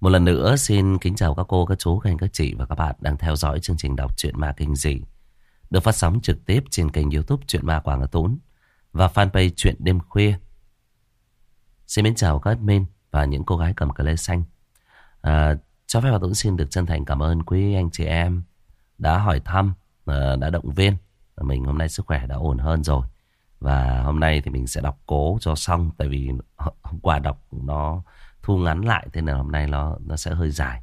Một lần nữa xin kính chào các cô, các chú, các anh, các chị và các bạn đang theo dõi chương trình đọc truyện ma kinh dị được phát sóng trực tiếp trên kênh youtube Chuyện Ma Quảng Ngã Tốn và fanpage Chuyện Đêm Khuya. Xin mến chào các admin và những cô gái cầm cờ lê xanh. À, cho phép bà Tuấn xin được chân thành cảm ơn quý anh chị em đã hỏi thăm, à, đã động viên. Mình hôm nay sức khỏe đã ổn hơn rồi. Và hôm nay thì mình sẽ đọc cố cho xong tại vì hôm qua đọc nó thu ngắn lại thế nên hôm nay nó nó sẽ hơi dài.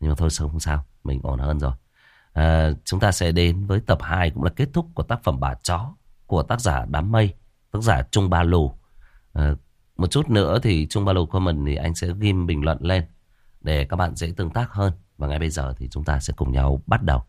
Nhưng mà thôi không sao, mình ổn hơn rồi. À, chúng ta sẽ đến với tập 2 cũng là kết thúc của tác phẩm Bà Chó của tác giả Đám Mây, tác giả Trung Ba Lù. À, một chút nữa thì Trung Ba Lù comment thì anh sẽ ghim bình luận lên để các bạn dễ tương tác hơn. Và ngay bây giờ thì chúng ta sẽ cùng nhau bắt đầu.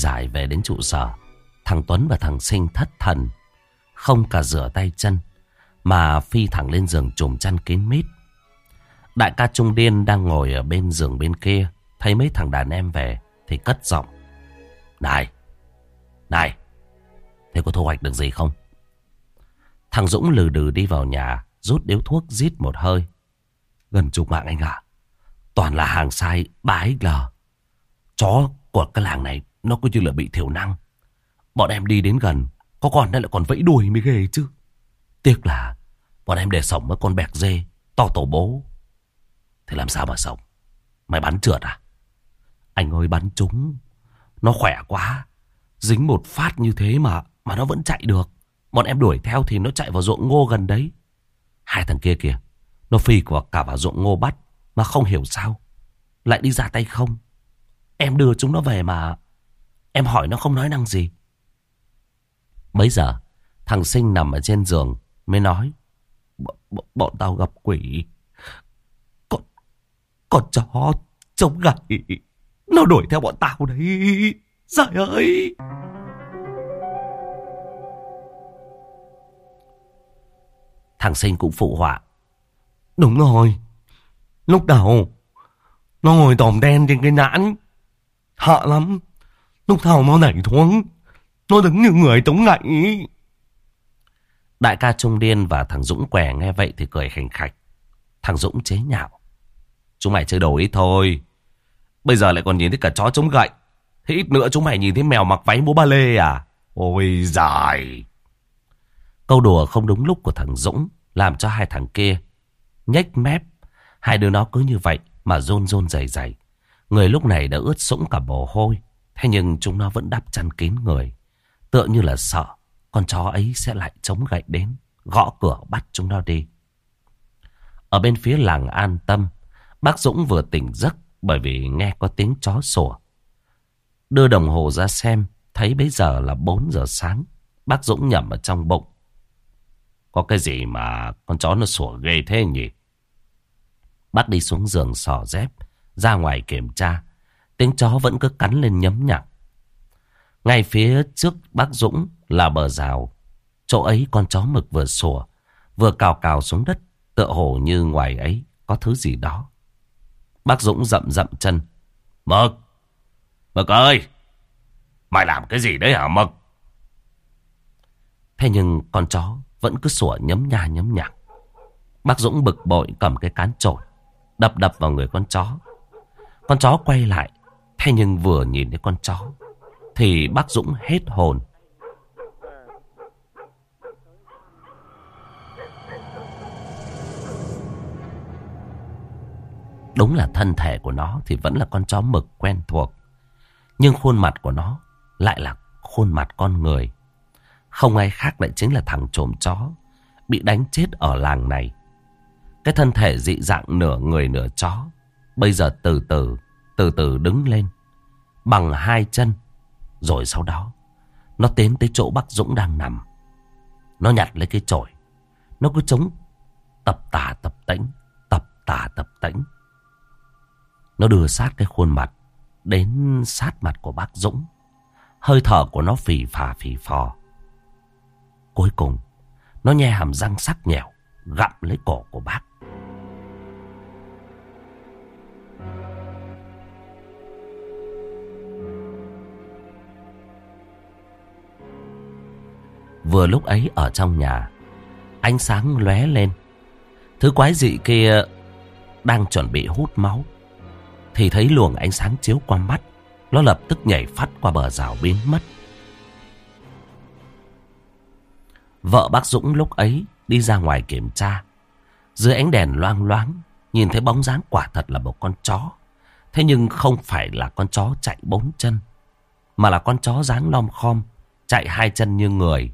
Giải về đến trụ sở. Thằng Tuấn và thằng Sinh thất thần, Không cả rửa tay chân, Mà phi thẳng lên giường trùm chăn kín mít. Đại ca Trung Điên đang ngồi ở bên giường bên kia, Thấy mấy thằng đàn em về Thì cất giọng. Này Này, Thế có thu hoạch được gì không? Thằng Dũng lừ đừ đi vào nhà, Rút điếu thuốc rít một hơi. Gần chục mạng anh ạ. Toàn là hàng sai 3XL Chó của cái làng này nó cứ như là bị thiểu năng. Bọn em đi đến gần, có con đây lại còn vẫy đuôi mới ghê chứ. Tiếc là bọn em để sống với con bẹc dê, to tổ bố. Thì làm sao mà sống? Mày bắn trượt à? Anh ơi bắn chúng, nó khỏe quá. Dính một phát như thế mà mà nó vẫn chạy được. Bọn em đuổi theo thì nó chạy vào ruộng ngô gần đấy. Hai thằng kia kìa, nó phi của cả vào ruộng ngô bắt mà không hiểu sao. Lại đi ra tay không. Em đưa chúng nó về mà Em hỏi nó không nói năng gì. Bây giờ, thằng Sinh nằm ở trên giường mới nói. Bọn tao gặp quỷ. Con, con chó trông gầy. Nó đuổi theo bọn tao đấy. Trời ơi! Thằng Sinh cũng phụ họa. Đúng rồi. Lúc đầu, nó ngồi tòm đen trên cái nhãn. Hạ lắm. Lúc thảo nó nảy xuống. Nó đứng như người tống ngậy. Đại ca Trung Điên và thằng Dũng què nghe vậy thì cười khành khạch. Thằng Dũng chế nhạo. Chúng mày chơi đồ ít thôi. Bây giờ lại còn nhìn thấy cả chó chống gậy. Thế ít nữa chúng mày nhìn thấy mèo mặc váy múa ba lê à? Ôi dài. Câu đùa không đúng lúc của thằng Dũng làm cho hai thằng kia nhếch mép. Hai đứa nó cứ như vậy mà rôn rôn dày dày. Người lúc này đã ướt sũng cả bồ hôi. Thế nhưng chúng nó vẫn đắp chăn kín người. Tựa như là sợ con chó ấy sẽ lại chống gậy đến. Gõ cửa bắt chúng nó đi. Ở bên phía làng an tâm. Bác Dũng vừa tỉnh giấc bởi vì nghe có tiếng chó sủa. Đưa đồng hồ ra xem. Thấy bây giờ là 4 giờ sáng. Bác Dũng nhẩm ở trong bụng. Có cái gì mà con chó nó sủa ghê thế nhỉ? Bác đi xuống giường sò dép. Ra ngoài kiểm tra. Tiếng chó vẫn cứ cắn lên nhấm nhặn. Ngay phía trước bác Dũng là bờ rào. Chỗ ấy con chó mực vừa sủa, vừa cào cào xuống đất, tựa hồ như ngoài ấy có thứ gì đó. Bác Dũng rậm rậm chân. Mực! Mực ơi! Mày làm cái gì đấy hả Mực? Thế nhưng con chó vẫn cứ sủa nhấm nha nhấm nhạc. Bác Dũng bực bội cầm cái cán trổi, đập đập vào người con chó. Con chó quay lại, Thế nhưng vừa nhìn thấy con chó Thì bác Dũng hết hồn. Đúng là thân thể của nó Thì vẫn là con chó mực quen thuộc Nhưng khuôn mặt của nó Lại là khuôn mặt con người. Không ai khác lại chính là thằng trộm chó Bị đánh chết ở làng này. Cái thân thể dị dạng nửa người nửa chó Bây giờ từ từ, từ từ đứng lên. Bằng hai chân. Rồi sau đó, nó tiến tới chỗ bác Dũng đang nằm. Nó nhặt lấy cái chổi. Nó cứ chống tập tà tập tĩnh, tập tà tập tĩnh. Nó đưa sát cái khuôn mặt đến sát mặt của bác Dũng. Hơi thở của nó phì phà phì phò. Cuối cùng, nó nhe hàm răng sắc nhẹo, gặm lấy cổ của bác. Vừa lúc ấy ở trong nhà, ánh sáng lóe lên. Thứ quái dị kia đang chuẩn bị hút máu. Thì thấy luồng ánh sáng chiếu qua mắt, nó lập tức nhảy phát qua bờ rào biến mất. Vợ bác Dũng lúc ấy đi ra ngoài kiểm tra. Dưới ánh đèn loang loáng, nhìn thấy bóng dáng quả thật là một con chó. Thế nhưng không phải là con chó chạy bốn chân, mà là con chó dáng lom khom, chạy hai chân như người.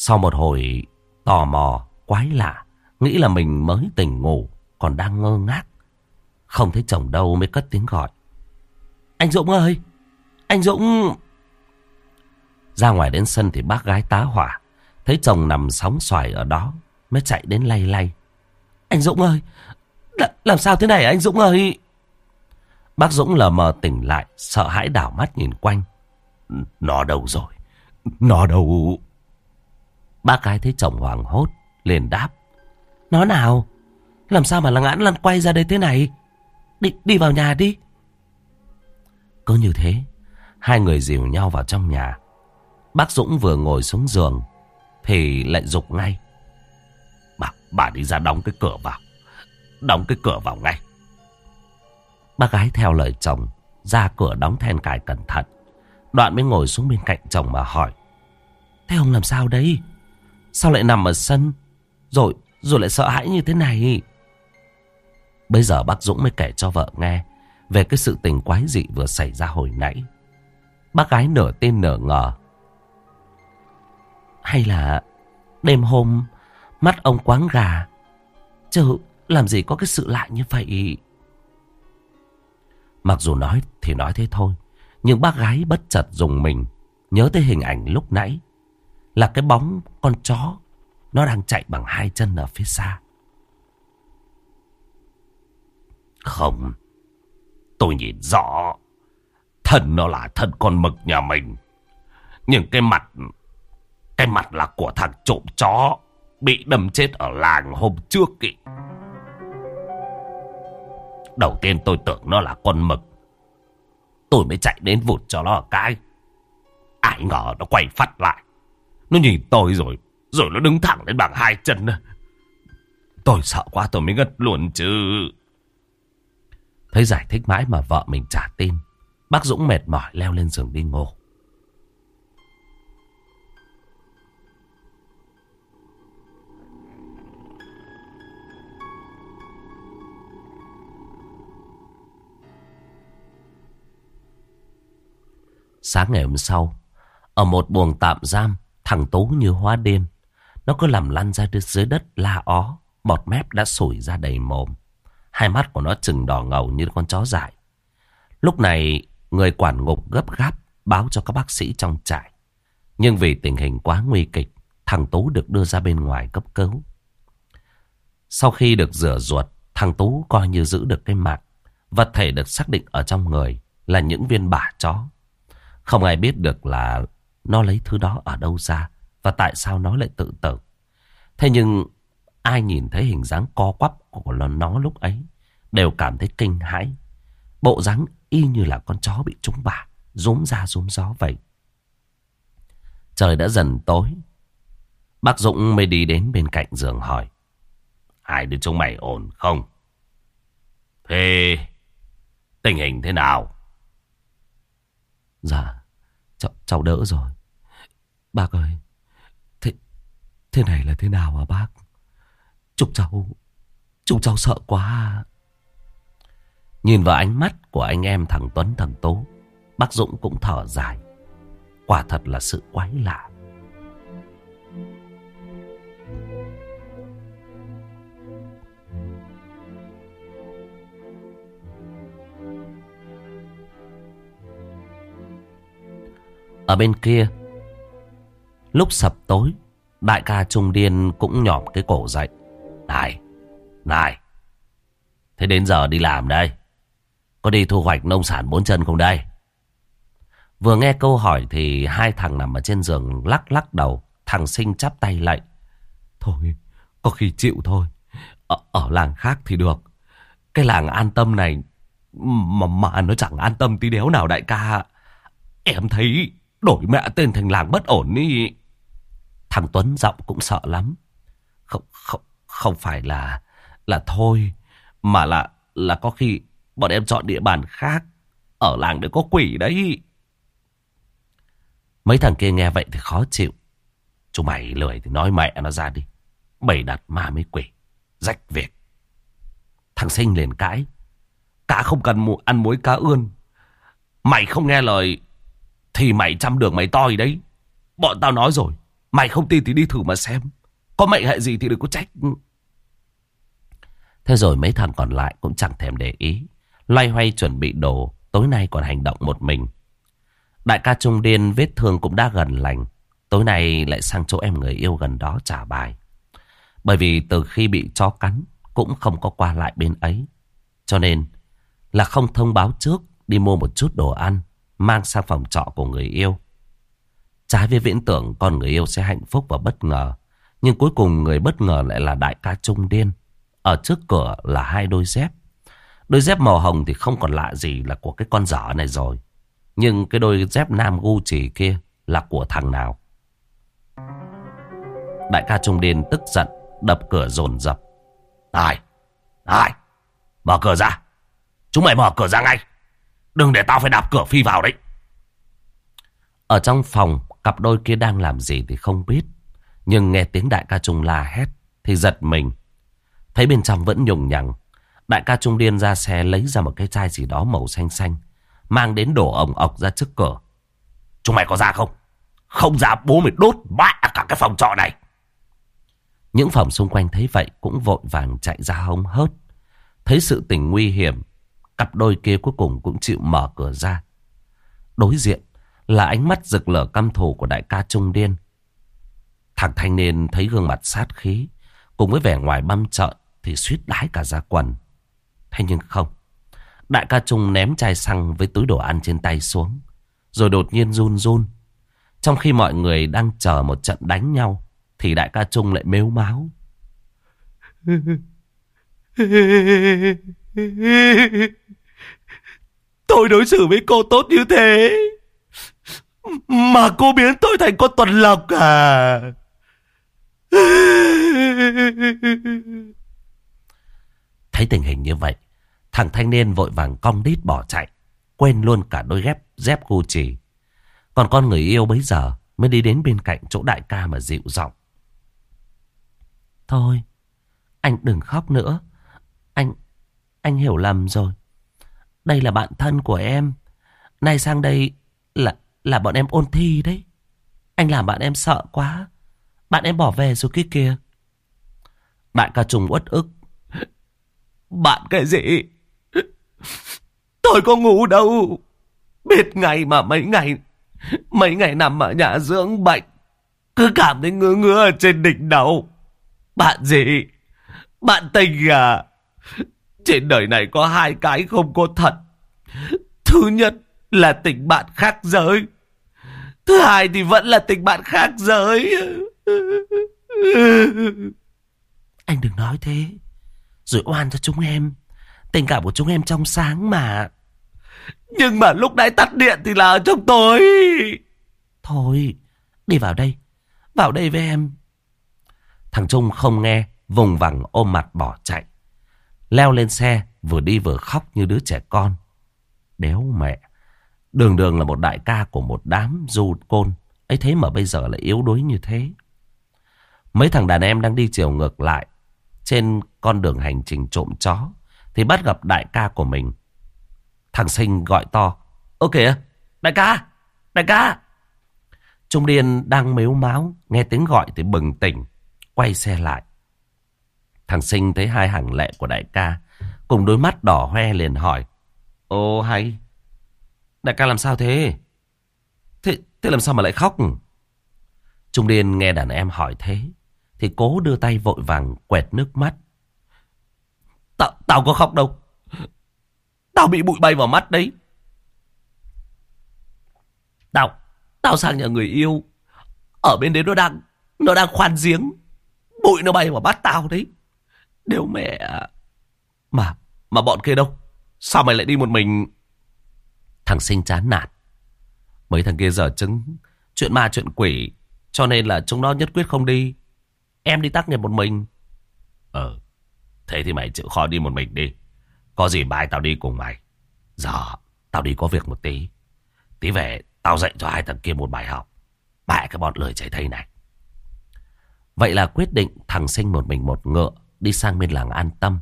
Sau một hồi tò mò, quái lạ, nghĩ là mình mới tỉnh ngủ, còn đang ngơ ngác. Không thấy chồng đâu mới cất tiếng gọi. Anh Dũng ơi! Anh Dũng! Ra ngoài đến sân thì bác gái tá hỏa. Thấy chồng nằm sóng xoài ở đó. Mới chạy đến lay lay. Anh Dũng ơi! Làm sao thế này anh Dũng ơi! Bác Dũng lờ mờ tỉnh lại. Sợ hãi đảo mắt nhìn quanh. Nó đâu rồi? Nó đâu? Bác gái thấy chồng hoảng hốt. Liền đáp. Nó nào? Làm sao mà là ngãn lăn quay ra đây thế này? Đi, đi vào nhà đi. Cứ như thế, hai người dìu nhau vào trong nhà. Bác Dũng vừa ngồi xuống giường Thì lại dục ngay Bà, bà đi ra đóng cái cửa vào Đóng cái cửa vào ngay Bác gái theo lời chồng Ra cửa đóng then cài cẩn thận Đoạn mới ngồi xuống bên cạnh chồng mà hỏi Thế ông làm sao đấy Sao lại nằm ở sân Rồi rồi lại sợ hãi như thế này Bây giờ bác Dũng mới kể cho vợ nghe Về cái sự tình quái dị vừa xảy ra hồi nãy Bác gái nửa tin nửa ngờ hay là đêm hôm mắt ông quáng gà. Chứ làm gì có cái sự lạ như vậy. Mặc dù nói thì nói thế thôi. Nhưng bác gái bất chợt dùng mình. Nhớ tới hình ảnh lúc nãy. Là cái bóng con chó. Nó đang chạy bằng hai chân ở phía xa. Không. Tôi nhìn rõ. Thân nó là thân con mực nhà mình. Nhưng cái mặt cái mặt là của thằng trộm chó, Bị đâm chết ở làng hôm trước kì. Đầu tiên tôi tưởng nó là con mực Tôi mới chạy đến vụt cho nó ở cái Ai ngờ nó quay phát lại nó nhìn tôi rồi Rồi nó đứng thẳng lên bằng hai chân Tôi sợ quá tôi mới ngất luôn chứ. Thấy giải thích mãi mà vợ mình trả tin Bác Dũng mệt mỏi leo lên giường đi ngủ. Sáng ngày hôm sau, ở một buồng tạm giam, thằng Tú như hóa đêm, Nó cứ làm lăn ra dưới đất la ó, bọt mép đã sủi ra đầy mồm. Hai mắt của nó chừng đỏ ngầu như con chó dại. Lúc này, người quản ngục gấp gáp báo cho các bác sĩ trong trại. Nhưng vì tình hình quá nguy kịch, thằng Tú được đưa ra bên ngoài cấp cứu. Sau khi được rửa ruột, thằng Tú coi như giữ được cái mạng. Vật thể được xác định ở trong người là những viên bả chó. Không ai biết được là nó lấy thứ đó ở đâu ra và tại sao nó lại tự tử. Thế nhưng ai nhìn thấy hình dáng co quắp của nó lúc ấy đều cảm thấy kinh hãi. Bộ dáng y như là con chó bị trúng bả, rúm ra rúm gió vậy. Trời đã dần tối. Bác Dũng mới đi đến bên cạnh giường hỏi. Hai đứa chúng mày ổn không? Thế tình hình thế nào? Dạ, cháu, cháu đỡ rồi. Bác ơi, thế, thế này là thế nào hả bác? Chúng cháu, chúng cháu sợ quá. À. Nhìn vào ánh mắt của anh em thằng Tuấn thằng Tố Bác Dũng cũng thở dài Quả thật là sự quái lạ Ở bên kia lúc sập tối, đại ca Trung Điên cũng nhỏm cái cổ dậy. Này, này, thế đến giờ đi làm đây. Có đi thu hoạch nông sản bốn chân không đây? Vừa nghe câu hỏi thì hai thằng nằm ở trên giường lắc lắc đầu. Thằng sinh chắp tay lạy. Thôi, có khi chịu thôi. Ở, ở làng khác thì được. Cái làng an tâm này mà, mà nó chẳng an tâm tí đéo nào đại ca. Em thấy đổi mẹ tên thành làng bất ổn ý. Thằng Tuấn giọng cũng sợ lắm. Không, không, không phải là là thôi. Mà là là có khi bọn em chọn địa bàn khác. Ở làng để có quỷ đấy. Mấy thằng kia nghe vậy thì khó chịu. Chúng mày lười thì nói mẹ nó ra đi. Bày đặt ma mấy quỷ. Rách việc. Thằng sinh liền cãi. Cá không cần ăn muối cá ươn. Mày không nghe lời thì mày chăm đường mày toi đấy. Bọn tao nói rồi. Mày không tin thì đi thử mà xem. Có mệnh hệ gì thì đừng có trách. Thế rồi mấy thằng còn lại cũng chẳng thèm để ý. Loay hoay chuẩn bị đồ. Tối nay còn hành động một mình. Đại ca Trung Điên vết thương cũng đã gần lành. Tối nay lại sang chỗ em người yêu gần đó trả bài. Bởi vì từ khi bị chó cắn, cũng không có qua lại bên ấy. Cho nên là không thông báo trước, đi mua một chút đồ ăn, mang sang phòng trọ của người yêu. Trái với viễn tưởng con người yêu sẽ hạnh phúc và bất ngờ. Nhưng cuối cùng người bất ngờ lại là đại ca Trung Điên. Ở trước cửa là hai đôi dép. Đôi dép màu hồng thì không còn lạ gì là của cái con dở này rồi. Nhưng cái đôi dép nam Gucci kia là của thằng nào? Đại ca Trung Điên tức giận, đập cửa dồn dập. Tài, Tài, mở cửa ra. Chúng mày mở cửa ra ngay. Đừng để tao phải đạp cửa phi vào đấy. Ở trong phòng, cặp đôi kia đang làm gì thì không biết. Nhưng nghe tiếng đại ca Trung la hét thì giật mình. Thấy bên trong vẫn nhùng nhằng. Đại ca Trung Điên ra xe lấy ra một cái chai gì đó màu xanh xanh. Mang đến đổ ổng ọc ra trước cửa. Chúng mày có ra không? Không ra bố mày đốt bại cả cái phòng trọ này. Những phòng xung quanh thấy vậy cũng vội vàng chạy ra hông hớt. Thấy sự tình nguy hiểm, cặp đôi kia cuối cùng cũng chịu mở cửa ra. Đối diện là ánh mắt rực lửa căm thù của đại ca Trung Điên. Thằng thanh niên thấy gương mặt sát khí, cùng với vẻ ngoài băm trợn thì suýt đái cả ra quần. Thế nhưng không, đại ca Trung ném chai xăng với túi đồ ăn trên tay xuống, rồi đột nhiên run run. Trong khi mọi người đang chờ một trận đánh nhau, thì đại ca Trung lại mếu máu. Tôi đối xử với cô tốt như thế. Mà cô biến tôi thành con tuần lộc à. Thấy tình hình như vậy, thằng thanh niên vội vàng cong đít bỏ chạy, quên luôn cả đôi dép dép Gucci. Còn con người yêu bấy giờ mới đi đến bên cạnh chỗ đại ca mà dịu giọng. Thôi, anh đừng khóc nữa. Anh, anh hiểu lầm rồi. Đây là bạn thân của em. Nay sang đây là là bọn em ôn thi đấy. Anh làm bạn em sợ quá. Bạn em bỏ về rồi kia kìa. Đại ca trùng uất ức. Bạn cái gì? Tôi có ngủ đâu. Biết ngày mà mấy ngày mấy ngày nằm ở nhà dưỡng bệnh. Cứ cảm thấy ngứa ngứa trên đỉnh đầu. Bạn gì? Bạn tình à? Trên đời này có hai cái không có thật. Thứ nhất là tình bạn khác giới. Thứ hai thì vẫn là tình bạn khác giới. Anh đừng nói thế. Rồi oan cho chúng em. Tình cảm của chúng em trong sáng mà. Nhưng mà lúc nãy tắt điện thì là ở trong tối. Thôi, đi vào đây. Vào đây với em. Thằng Trung không nghe, vùng vằng ôm mặt bỏ chạy. Leo lên xe, vừa đi vừa khóc như đứa trẻ con. Đéo mẹ. Đường đường là một đại ca của một đám du côn. ấy thế mà bây giờ lại yếu đuối như thế. Mấy thằng đàn em đang đi chiều ngược lại. Trên con đường hành trình trộm chó. Thì bắt gặp đại ca của mình. Thằng sinh gọi to. Ơ kìa, đại ca, đại ca. Trung Điên đang mếu máu. Nghe tiếng gọi thì bừng tỉnh. Quay xe lại. Thằng sinh thấy hai hàng lệ của đại ca. Cùng đôi mắt đỏ hoe liền hỏi. Ô hay, Đại ca làm sao thế? Thế, Thế làm sao mà lại khóc? Trung Điên nghe đàn em hỏi thế. Thì cố đưa tay vội vàng quẹt nước mắt. Tao, tao có khóc đâu. Tao bị bụi bay vào mắt đấy. Tao, tao sang nhà người yêu. Ở bên đấy nó đang, nó đang khoan giếng. Bụi nó bay vào mắt tao đấy. Đều mẹ... Mà, mà bọn kia đâu? Sao mày lại đi một mình? Thằng sinh chán nản. Mấy thằng kia giờ chứng chuyện ma chuyện quỷ. Cho nên là chúng nó nhất quyết không đi. Em đi tác nghiệp một mình. Ờ, thế thì mày chịu khó đi một mình đi. Có gì mai tao đi cùng mày. Giờ, tao đi có việc một tí. Tí về, tao dạy cho hai thằng kia một bài học. Bại cái bọn lời chảy thây này. Vậy là quyết định thằng sinh một mình một ngựa đi sang bên làng an tâm.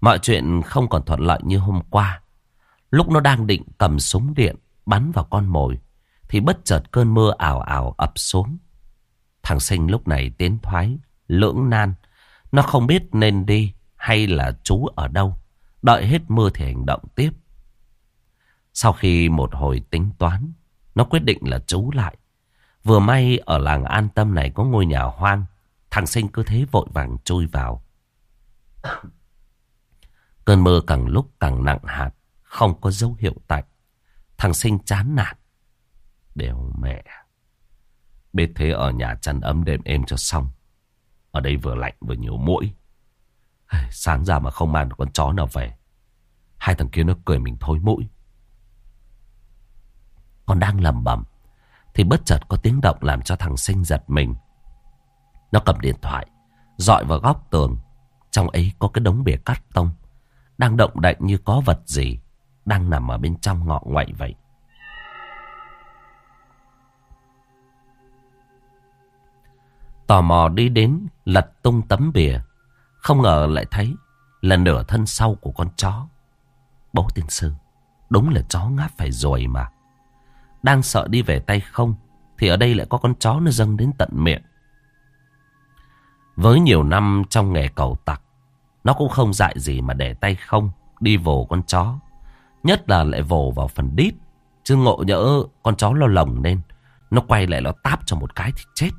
Mọi chuyện không còn thuận lợi như hôm qua. Lúc nó đang định cầm súng điện bắn vào con mồi thì bất chợt cơn mưa ảo ảo ập xuống. Thằng sinh lúc này tiến thoái, lưỡng nan. Nó không biết nên đi hay là trú ở đâu. Đợi hết mưa thì hành động tiếp. Sau khi một hồi tính toán, nó quyết định là trú lại. Vừa may ở làng an tâm này có ngôi nhà hoang. Thằng sinh cứ thế vội vàng chui vào. Cơn mưa càng lúc càng nặng hạt, không có dấu hiệu tạnh. Thằng sinh chán nản. Đều mẹ. Biết thế ở nhà chăn ấm đêm êm cho xong. Ở đây vừa lạnh vừa nhiều mũi. Sáng ra mà không mang được con chó nào về. Hai thằng kia nó cười mình thôi mũi. Còn đang lầm bầm. Thì bất chợt có tiếng động làm cho thằng sinh giật mình. Nó cầm điện thoại. dọi vào góc tường. Trong ấy có cái đống bìa cắt tông. Đang động đậy như có vật gì. Đang nằm ở bên trong ngọ ngoại vậy. Tò mò đi đến lật tung tấm bìa. Không ngờ lại thấy là nửa thân sau của con chó. Bố tiên sư, đúng là chó ngáp phải rồi mà. Đang sợ đi về tay không, thì ở đây lại có con chó nó dâng đến tận miệng. Với nhiều năm trong nghề cầu tặc, nó cũng không dại gì mà để tay không đi vồ con chó. Nhất là lại vồ vào phần đít. Chứ ngộ nhỡ con chó lo lồng lên, nó quay lại nó táp cho một cái thì chết.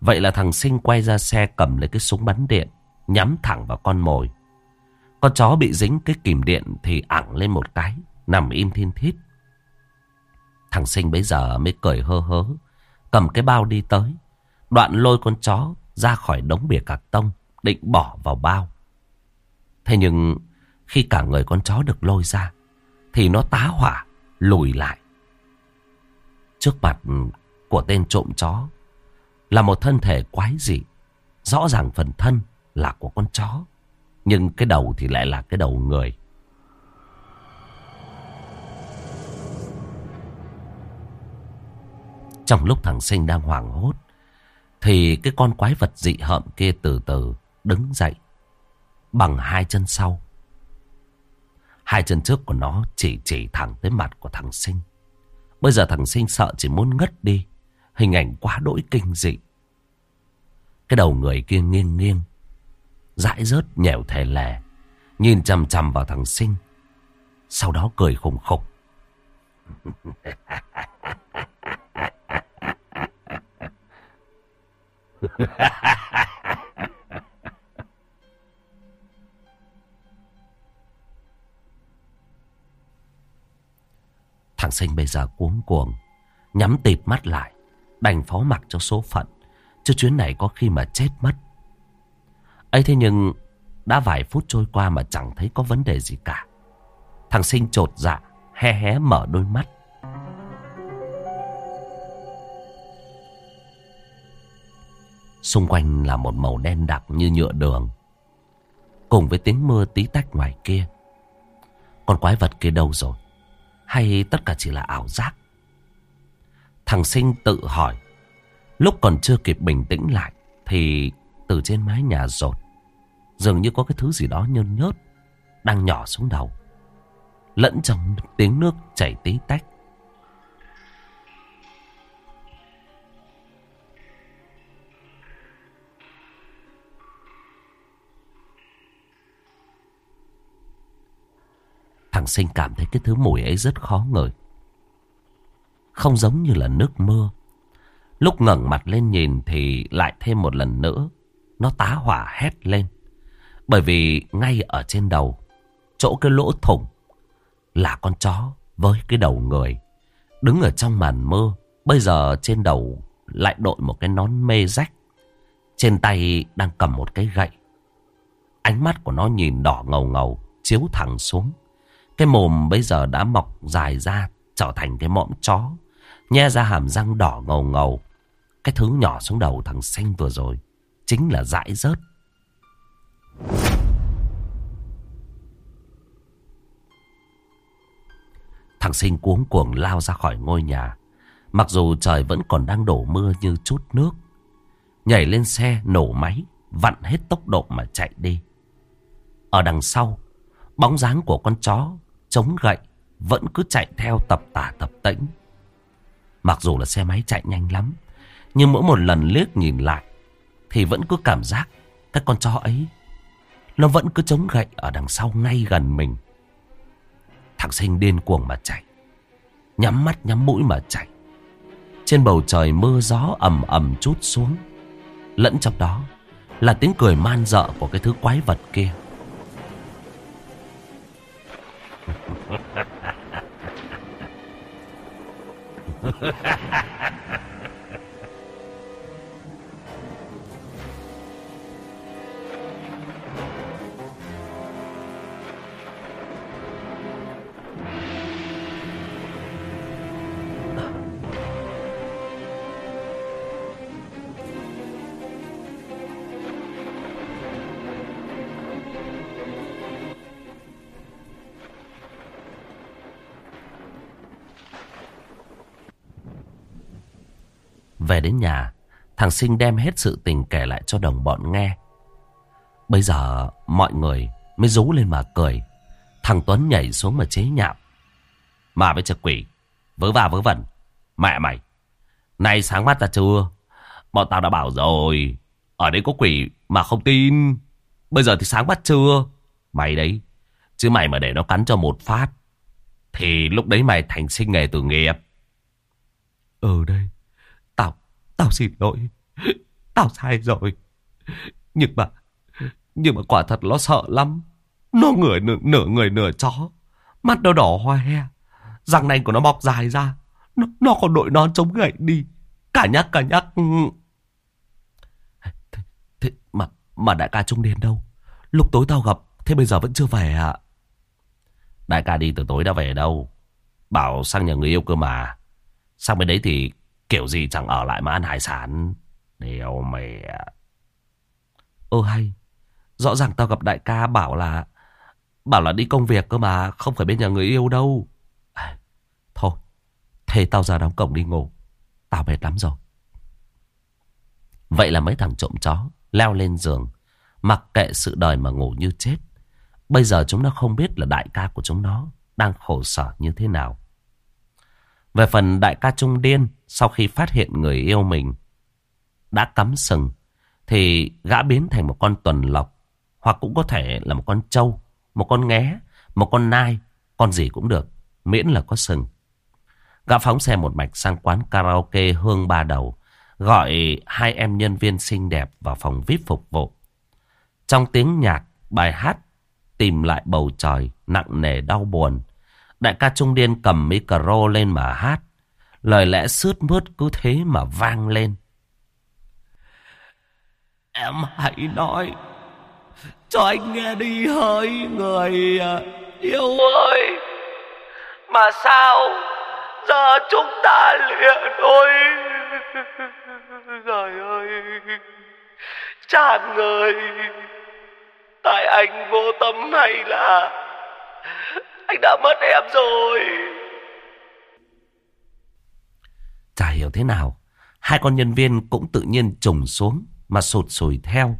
Vậy là thằng sinh quay ra xe cầm lấy cái súng bắn điện, nhắm thẳng vào con mồi. Con chó bị dính cái kìm điện thì ẳng lên một cái, nằm im thiên thít. Thằng sinh bây giờ mới cười hơ hớ, cầm cái bao đi tới. Đoạn lôi con chó ra khỏi đống bìa cạc tông, định bỏ vào bao. Thế nhưng khi cả người con chó được lôi ra, thì nó tá hỏa, lùi lại. Trước mặt của tên trộm chó là một thân thể quái dị. Rõ ràng phần thân là của con chó. Nhưng cái đầu thì lại là cái đầu người. Trong lúc thằng sinh đang hoảng hốt. Thì cái con quái vật dị hợm kia từ từ đứng dậy. Bằng hai chân sau. Hai chân trước của nó chỉ chỉ thẳng tới mặt của thằng sinh. Bây giờ thằng sinh sợ chỉ muốn ngất đi. Hình ảnh quá đỗi kinh dị. Cái đầu người kia nghiêng nghiêng. Dãi rớt nhèo thề lè. Nhìn chằm chằm vào thằng sinh. Sau đó cười khủng khục. Thằng sinh bây giờ cuống cuồng. Nhắm tịt mắt lại. Đành phó mặc cho số phận, Chứ chuyến này có khi mà chết mất ấy thế nhưng, Đã vài phút trôi qua mà chẳng thấy có vấn đề gì cả Thằng sinh trột dạ Hé hé mở đôi mắt Xung quanh là một màu đen đặc như nhựa đường, Cùng với tiếng mưa tí tách ngoài kia Con quái vật kia đâu rồi hay tất cả chỉ là ảo giác? Thằng sinh tự hỏi. Lúc còn chưa kịp bình tĩnh lại, Thì từ trên mái nhà rột, Dường như có cái thứ gì đó nhơn nhớt, Đang nhỏ xuống đầu. Lẫn trong tiếng nước chảy tí tách. Sinh cảm thấy cái thứ mùi ấy rất khó ngửi Không giống như là nước mưa. Lúc ngẩng mặt lên nhìn thì lại thêm một lần nữa. Nó tá hỏa hét lên. Bởi vì ngay ở trên đầu, chỗ cái lỗ thủng là con chó với cái đầu người. Đứng ở trong màn mưa, bây giờ trên đầu lại đội một cái nón mê rách. Trên tay đang cầm một cái gậy. Ánh mắt của nó nhìn đỏ ngầu ngầu, chiếu thẳng xuống. Cái mồm bây giờ đã mọc dài ra, trở thành cái mõm chó. Nhe ra hàm răng đỏ ngầu ngầu. Cái thứ nhỏ xuống đầu thằng xanh vừa rồi, chính là dãi rớt. Thằng sinh cuống cuồng lao ra khỏi ngôi nhà. Mặc dù trời vẫn còn đang đổ mưa như chút nước. Nhảy lên xe, nổ máy, vặn hết tốc độ mà chạy đi. Ở đằng sau, bóng dáng của con chó chống gậy vẫn cứ chạy theo tập tả tập tĩnh. Mặc dù là xe máy chạy nhanh lắm, nhưng mỗi một lần liếc nhìn lại thì vẫn cứ cảm giác cái con chó ấy nó vẫn cứ chống gậy ở đằng sau ngay gần mình. Thằng sinh điên cuồng mà chạy. Nhắm mắt nhắm mũi mà chạy. Trên bầu trời mưa gió ầm ầm chút xuống. Lẫn trong đó là tiếng cười man dợ của cái thứ quái vật kia. Ha ha ha ha! Về đến nhà, thằng Sinh đem hết sự tình kể lại cho đồng bọn nghe. Bây giờ mọi người mới rú lên mà cười. Thằng Tuấn nhảy xuống mà chế nhạo. Mà với trực quỷ, vớ va vớ vẩn. Mẹ mày, nay sáng mắt ra chưa? Bọn tao đã bảo rồi, ở đây có quỷ mà không tin. Bây giờ thì sáng mắt chưa? Mày đấy, chứ mày mà để nó cắn cho một phát. Thì lúc đấy mày thành sinh nghề tử nghiệp. Ở đây, tao, xin lỗi. Tao sai rồi. Nhưng mà, nhưng mà quả thật nó sợ lắm. Nó người nửa, nửa người nửa chó. Mắt nó đỏ hoe he. Răng nanh của nó mọc dài ra. Nó, nó còn đội nón chống gậy đi. Cả nhắc cả nhắc. Thế, thế mà, mà đại ca Trung Điền đâu? Lúc tối tao gặp, thế bây giờ vẫn chưa về à? Đại ca đi từ tối đã về đâu. Bảo sang nhà người yêu cơ mà. Sang bên đấy thì kiểu gì chẳng ở lại mà ăn hải sản. Điều mẹ. ô hay. Rõ ràng tao gặp đại ca bảo là Bảo là đi công việc cơ mà Không phải bên nhà người yêu đâu à, Thôi Thế tao ra đóng cổng đi ngủ Tao mệt lắm rồi Vậy là mấy thằng trộm chó Leo lên giường Mặc kệ sự đời mà ngủ như chết Bây giờ chúng nó không biết là đại ca của chúng nó Đang khổ sở như thế nào về phần đại ca Trung Điên Sau khi phát hiện người yêu mình Đã cắm sừng Thì gã biến thành một con tuần lộc hoặc cũng có thể là một con trâu, một con nghé, một con nai, con gì cũng được, miễn là có sừng. Gã phóng xe một mạch sang quán karaoke Hương Ba Đầu, gọi hai em nhân viên xinh đẹp vào phòng VIP phục vụ. Trong tiếng nhạc, bài hát tìm lại bầu trời nặng nề đau buồn. Đại ca Trung Điên cầm micro lên mà hát. Lời lẽ sướt mướt cứ thế mà vang lên. Em hãy nói cho anh nghe đi hỡi người à, yêu ơi Mà sao Giờ chúng ta lìa đôi Trời ơi Chàng người, Tại anh vô tâm hay là anh đã mất em rồi Chả hiểu thế nào Hai con nhân viên cũng tự nhiên trùng xuống Mà sụt sùi theo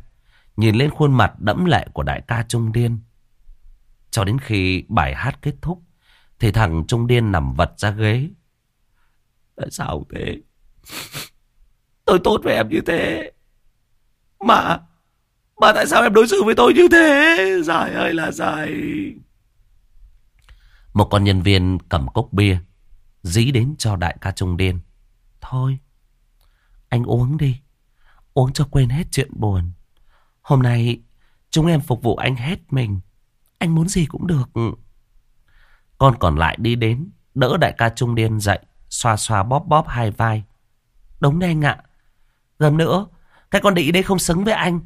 Nhìn lên khuôn mặt đẫm lệ của đại ca Trung Điên. Cho đến khi bài hát kết thúc, thì thằng Trung Điên nằm vật ra ghế. Tại sao thế? Tôi tốt với em như thế. Mà, mà tại sao em đối xử với tôi như thế? Dài ơi là dài. Một con nhân viên cầm cốc bia, Dí đến cho đại ca Trung Điên. Thôi, anh uống đi. Uống cho quên hết chuyện buồn. Hôm nay chúng em phục vụ anh hết mình. Anh muốn gì cũng được. Con còn lại đi đến, đỡ đại ca Trung Điên dậy, xoa xoa bóp bóp hai vai. Đúng đấy anh ạ. Gần nữa, cái con đĩ đấy không xứng với anh.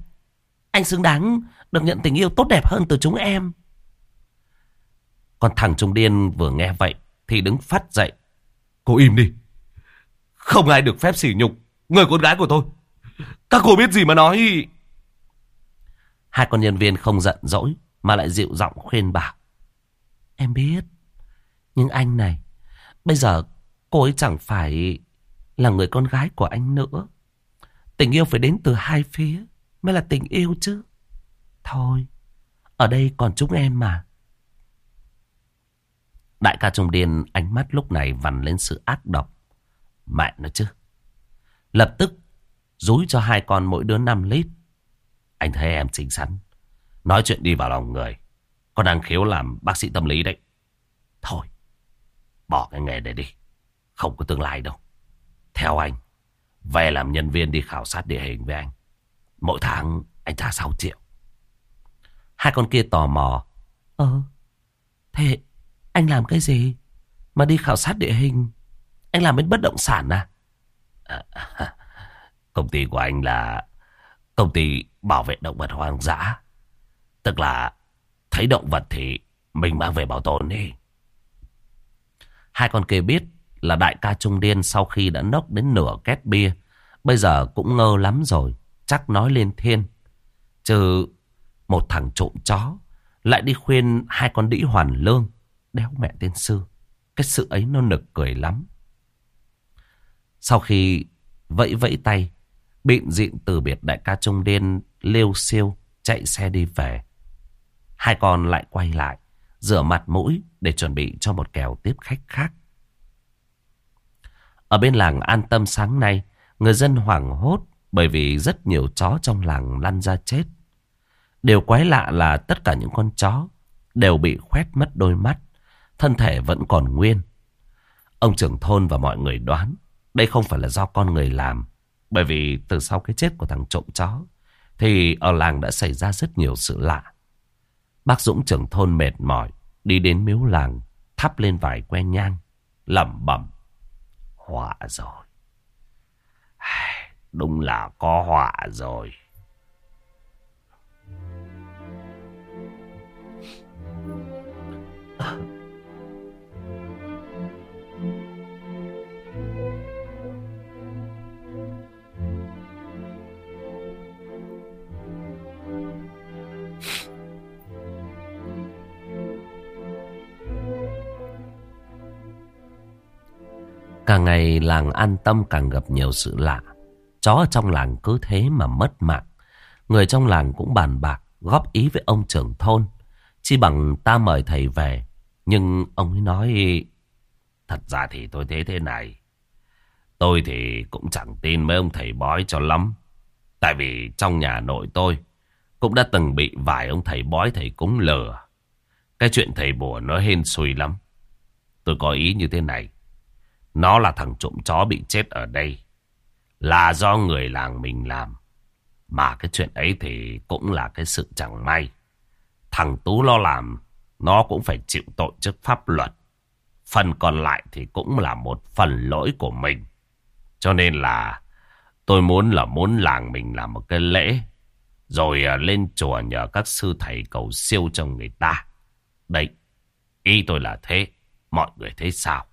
Anh xứng đáng được nhận tình yêu tốt đẹp hơn từ chúng em. Còn thằng Trung Điên vừa nghe vậy thì đứng phát dậy. Cô im đi. Không ai được phép sỉ nhục người con gái của tôi. Các cô biết gì mà nói. Hai con nhân viên không giận dỗi mà lại dịu giọng khuyên bảo. Em biết. Nhưng anh này, bây giờ cô ấy chẳng phải là người con gái của anh nữa. Tình yêu phải đến từ hai phía mới là tình yêu chứ. Thôi, ở đây còn chúng em mà. Đại ca Trung Điên ánh mắt lúc này vằn lên sự ác độc. Mẹ nó chứ. Lập tức rúi cho hai con mỗi đứa 5 lít. Anh thấy em xinh xắn. Nói chuyện đi vào lòng người. Con đang khiếu làm bác sĩ tâm lý đấy. Thôi, bỏ cái nghề này đi. Không có tương lai đâu. Theo anh, về làm nhân viên đi khảo sát địa hình với anh. Mỗi tháng anh trả 6 triệu. Hai con kia tò mò. Ờ, thế anh làm cái gì? Mà đi khảo sát địa hình. Anh làm bên bất động sản à? à công ty của anh là công ty bảo vệ động vật hoang dã. Tức là thấy động vật thì mình mang về bảo tồn đi. Hai con kia biết là đại ca Trung Điên sau khi đã nốc đến nửa két bia. Bây giờ cũng ngơ lắm rồi. Chắc nói lên thiên. Trừ một thằng trộm chó. Lại đi khuyên hai con đĩ hoàn lương. Đéo mẹ tên sư. Cái sự ấy nó nực cười lắm. Sau khi vẫy vẫy tay. Bịn dịn từ biệt đại ca Trung Điên liêu siêu chạy xe đi về. Hai con lại quay lại. Rửa mặt mũi để chuẩn bị cho một kèo tiếp khách khác. Ở bên làng an tâm sáng nay, người dân hoảng hốt bởi vì rất nhiều chó trong làng lăn ra chết. Điều quái lạ là tất cả những con chó đều bị khoét mất đôi mắt, thân thể vẫn còn nguyên. Ông trưởng thôn và mọi người đoán đây không phải là do con người làm, bởi vì từ sau cái chết của thằng trộm chó thì ở làng đã xảy ra rất nhiều sự lạ. Bác Dũng trưởng thôn mệt mỏi đi đến miếu làng thắp lên vài que nhang lẩm bẩm họa rồi. Đúng là có họa rồi. Càng ngày làng an tâm càng gặp nhiều sự lạ. Chó ở trong làng cứ thế mà mất mạng. Người trong làng cũng bàn bạc, góp ý với ông trưởng thôn. Chỉ bằng ta mời thầy về. Nhưng ông ấy nói... Thật ra thì tôi thế thế này. Tôi thì cũng chẳng tin mấy ông thầy bói cho lắm. Tại vì trong nhà nội tôi cũng đã từng bị vài ông thầy bói thầy cúng lừa. Cái chuyện thầy bùa nó hên xui lắm. Tôi có ý như thế này. Nó là thằng trộm chó bị chết ở đây. Là do người làng mình làm. Mà cái chuyện ấy thì cũng là cái sự chẳng may. Thằng Tú lo làm, nó cũng phải chịu tội trước pháp luật. Phần còn lại thì cũng là một phần lỗi của mình. Cho nên là tôi muốn là muốn làng mình làm một cái lễ. Rồi à, lên chùa nhờ các sư thầy cầu siêu cho người ta. Đấy, ý tôi là thế. Mọi người thấy sao?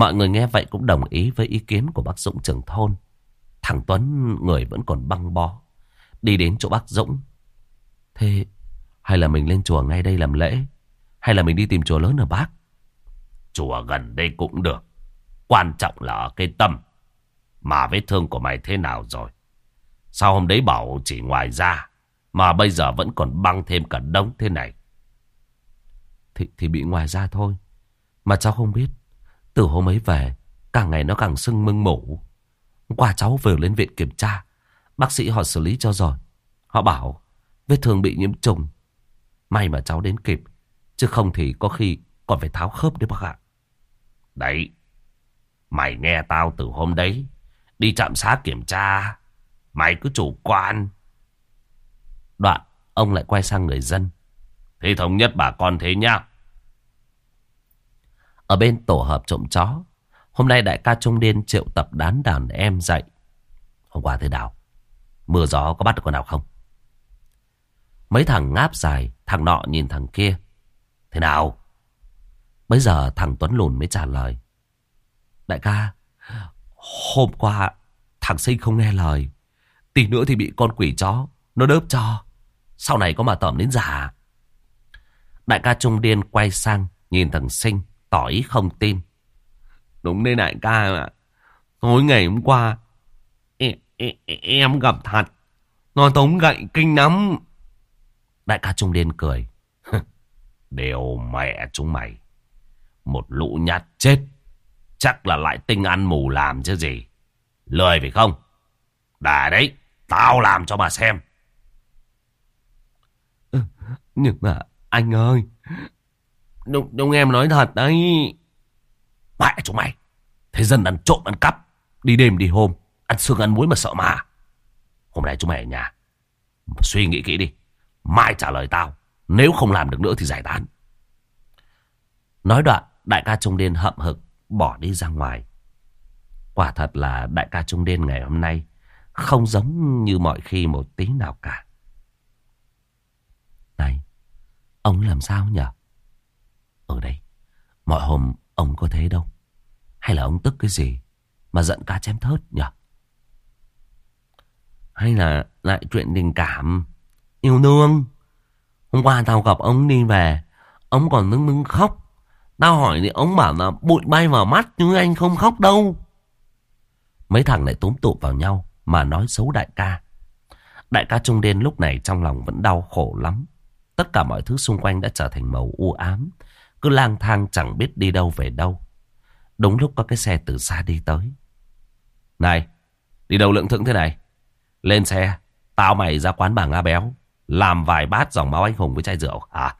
Mọi người nghe vậy cũng đồng ý với ý kiến của bác Dũng trưởng thôn. Thằng Tuấn người vẫn còn băng bó. Đi đến chỗ bác Dũng. Thế hay là mình lên chùa ngay đây làm lễ? Hay là mình đi tìm chùa lớn ở bác? Chùa gần đây cũng được. Quan trọng là ở cái tâm. Mà vết thương của mày thế nào rồi? Sao hôm đấy bảo chỉ ngoài ra mà bây giờ vẫn còn băng thêm cả đống thế này? Thì, thì bị ngoài ra thôi. Mà cháu không biết. Từ hôm ấy về, càng ngày nó càng sưng mưng mủ. Qua cháu vừa lên viện kiểm tra, bác sĩ họ xử lý cho rồi. Họ bảo vết thương bị nhiễm trùng. May mà cháu đến kịp, chứ không thì có khi còn phải tháo khớp đấy bác ạ. Đấy, mày nghe tao từ hôm đấy. Đi trạm xá kiểm tra. Mày cứ chủ quan. Đoạn, ông lại quay sang người dân. Thì thống nhất bà con thế nhá. Ở bên tổ hợp trộm chó, hôm nay đại ca Trung Điên triệu tập đán đàn em dậy. Hôm qua thế nào? Mưa gió có bắt được con nào không? Mấy thằng ngáp dài, thằng nọ nhìn thằng kia. Thế nào? Bây giờ thằng Tuấn lùn mới trả lời. Đại ca, hôm qua thằng sinh không nghe lời. Tí nữa thì bị con quỷ chó, nó đớp cho. Sau này có mà tẩm đến giả. Đại ca Trung Điên quay sang, nhìn thằng sinh, tỏ ý không tin. Đúng đấy đại ca mà. Tối ngày hôm qua, em, em, em gặp thật. Nó tống gậy kinh lắm. Đại ca Trung Điên cười. Đều mẹ chúng mày. Một lũ nhát chết. Chắc là lại tinh ăn mù làm chứ gì. Lời phải không? Đà đấy. Tao làm cho bà xem. Ờ, nhưng mà anh ơi. Đúng, đúng em nói thật đấy. Mẹ chúng mày. Thế dân ăn trộm ăn cắp. Đi đêm đi hôm. Ăn xương ăn muối mà sợ mà. Hôm nay chúng mày ở nhà. Suy nghĩ kỹ đi. Mai trả lời tao. Nếu không làm được nữa thì giải tán. Nói đoạn, đại ca Trung Đen hậm hực bỏ đi ra ngoài. Quả thật là đại ca Trung Đen ngày hôm nay không giống như mọi khi một tí nào cả. Này, ông làm sao nhỉ? Ở đây, mọi hôm ông có thế đâu. Hay là ông tức cái gì mà giận cá chém thớt nhỉ? Hay là lại chuyện tình cảm, yêu đương? Hôm qua tao gặp ông đi về, ông còn nưng nưng khóc. Tao hỏi thì ông bảo là bụi bay vào mắt nhưng anh không khóc đâu. Mấy thằng lại túm tụ vào nhau mà nói xấu đại ca. Đại ca Trung Đen lúc này trong lòng vẫn đau khổ lắm. Tất cả mọi thứ xung quanh đã trở thành màu u ám. Cứ lang thang chẳng biết đi đâu về đâu. Đúng lúc có cái xe từ xa đi tới. Này, đi đâu lượng thượng thế này? Lên xe, tao mày ra quán bà Nga Béo. Làm vài bát dòng máu anh hùng với chai rượu hả?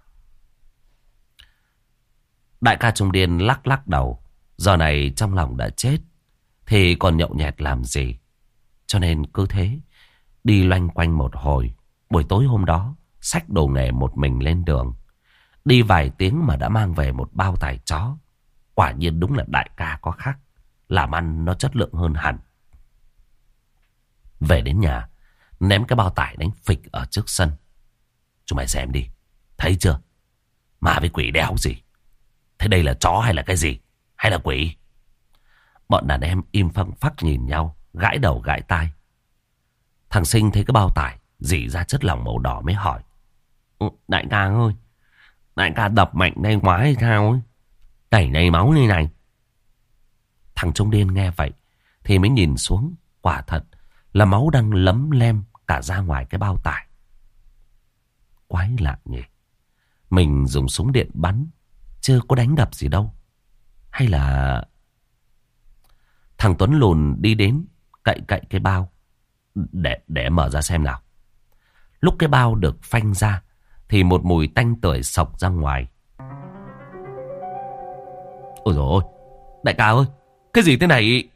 Đại ca Trung Điên lắc lắc đầu. Giờ này trong lòng đã chết. Thì còn nhậu nhẹt làm gì? Cho nên cứ thế. Đi loanh quanh một hồi. Buổi tối hôm đó. Xách đồ nghề một mình lên đường. Đi vài tiếng mà đã mang về một bao tải chó. Quả nhiên đúng là đại ca có khác. Làm ăn nó chất lượng hơn hẳn. Về đến nhà. Ném cái bao tải đánh phịch ở trước sân. Chúng mày xem đi. Thấy chưa? Mà với quỷ đéo gì. Thế đây là chó hay là cái gì? Hay là quỷ? Bọn đàn em im phăng phắc nhìn nhau. Gãi đầu gãi tai. Thằng sinh thấy cái bao tải. Dỉ ra chất lỏng màu đỏ mới hỏi. Ừ, đại ca ơi. Đại ca đập mạnh đây quá hay sao ấy? Đẩy đầy máu như này. Thằng Trung Điên nghe vậy. Thì mới nhìn xuống. Quả thật là máu đang lấm lem cả ra ngoài cái bao tải. Quái lạ nhỉ. Mình dùng súng điện bắn, chưa có đánh đập gì đâu. Hay là... Thằng Tuấn lùn đi đến, cậy cậy cái bao. Để, để mở ra xem nào. Lúc cái bao được phanh ra, thì một mùi tanh tưởi sọc ra ngoài. Ôi dồi ôi, đại ca ơi, cái gì thế này?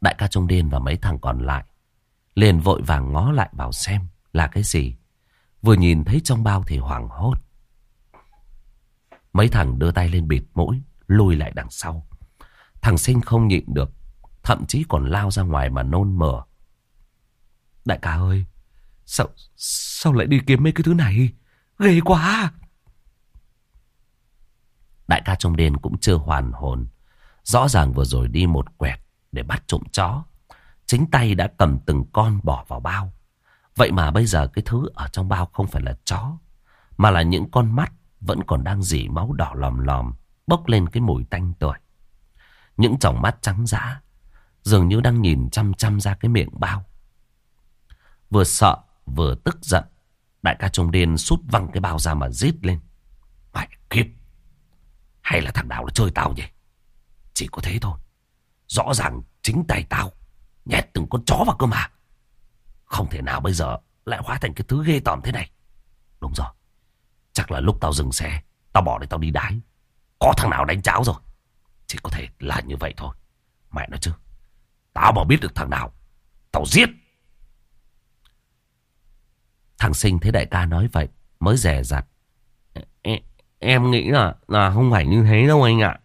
Đại ca trông Điên và mấy thằng còn lại liền vội vàng ngó lại bảo xem là cái gì. Vừa nhìn thấy trong bao thì hoảng hốt. Mấy thằng đưa tay lên bịt mũi, lùi lại đằng sau. Thằng sinh không nhịn được, thậm chí còn lao ra ngoài mà nôn mửa. Đại ca ơi, sao, sao lại đi kiếm mấy cái thứ này? Ghê quá! Đại ca trong đền cũng chưa hoàn hồn. Rõ ràng vừa rồi đi một quẹt để bắt trộm chó. Chính tay đã cầm từng con bỏ vào bao. Vậy mà bây giờ cái thứ ở trong bao không phải là chó. Mà là những con mắt vẫn còn đang dỉ máu đỏ lòm lòm. Bốc lên cái mùi tanh tuổi. Những tròng mắt trắng dã. Dường như đang nhìn chăm chăm ra cái miệng bao. Vừa sợ vừa tức giận. Đại ca Trung Điên sút văng cái bao ra mà rít lên. Mày kiếp. Hay là thằng Đào nó chơi tao nhỉ? Chỉ có thế thôi. Rõ ràng chính tay tao nhét từng con chó vào cơ mà. Không thể nào bây giờ lại hóa thành cái thứ ghê tởm thế này. Đúng rồi. Chắc là lúc tao dừng xe, tao bỏ để tao đi đái. Có thằng nào đánh cháo rồi. Chỉ có thể là như vậy thôi. Mẹ nói chứ. Tao mà biết được thằng nào. Tao giết. Thằng sinh thấy đại ca nói vậy. Mới rẻ rặt. Em, nghĩ là, là không phải như thế đâu anh ạ.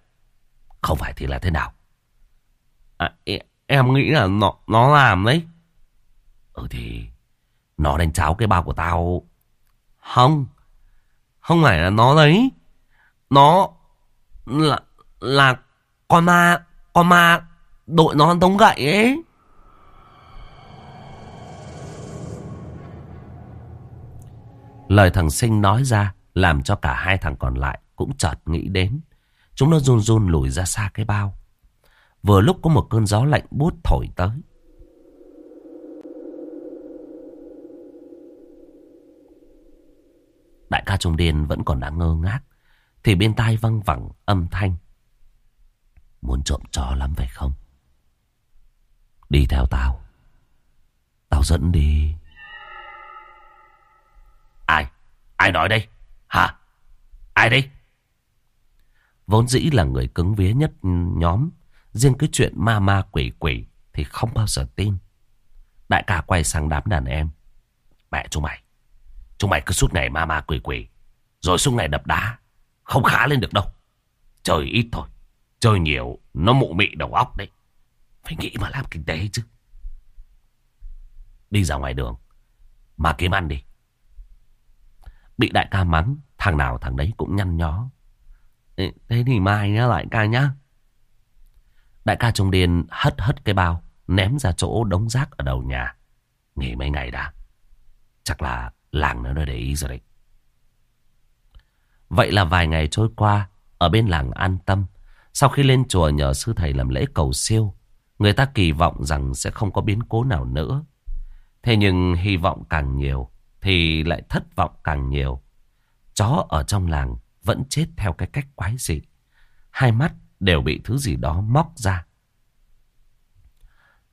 Không phải thì là thế nào? À, em, em nghĩ là nó, nó làm đấy. Ừ thì nó đánh cháo cái bao của tao. Không. Không phải là nó đấy. Nó là là con ma con ma đội nó tống gậy ấy. Lời thằng sinh nói ra làm cho cả hai thằng còn lại cũng chợt nghĩ đến. Chúng nó run run lùi ra xa cái bao. Vừa lúc có một cơn gió lạnh buốt thổi tới. Đại ca Trung Điên vẫn còn đang ngơ ngác. Thì bên tai văng vẳng âm thanh. Muốn trộm chó lắm phải không? Đi theo tao. Tao dẫn đi. Ai? Ai nói đây? Hả? Ai đây? Vốn dĩ là người cứng vía nhất nhóm. Riêng cái chuyện ma ma quỷ quỷ thì không bao giờ tin. Đại ca quay sang đám đàn em. Mẹ chúng mày. Chúng mày cứ suốt ngày ma ma quỷ quỷ. Rồi suốt ngày đập đá. Không khá lên được đâu. Chơi ít thôi. Chơi nhiều. Nó mụ mị đầu óc đấy. Phải nghĩ mà làm kinh tế chứ. Đi ra ngoài đường. Mà kiếm ăn đi. Bị đại ca mắng. Thằng nào thằng đấy cũng nhăn nhó. Thế thì mai nhá lại ca nhá. Đại ca Trung Điên hất hất cái bao. Ném ra chỗ đống rác ở đầu nhà. Nghỉ mấy ngày đã. Chắc là làng nó để ý rồi đấy. Vậy là vài ngày trôi qua. Ở bên làng an tâm. Sau khi lên chùa nhờ sư thầy làm lễ cầu siêu. Người ta kỳ vọng rằng sẽ không có biến cố nào nữa. Thế nhưng hy vọng càng nhiều. Thì lại thất vọng càng nhiều. Chó ở trong làng vẫn chết theo cái cách quái dị. Hai mắt đều bị thứ gì đó móc ra.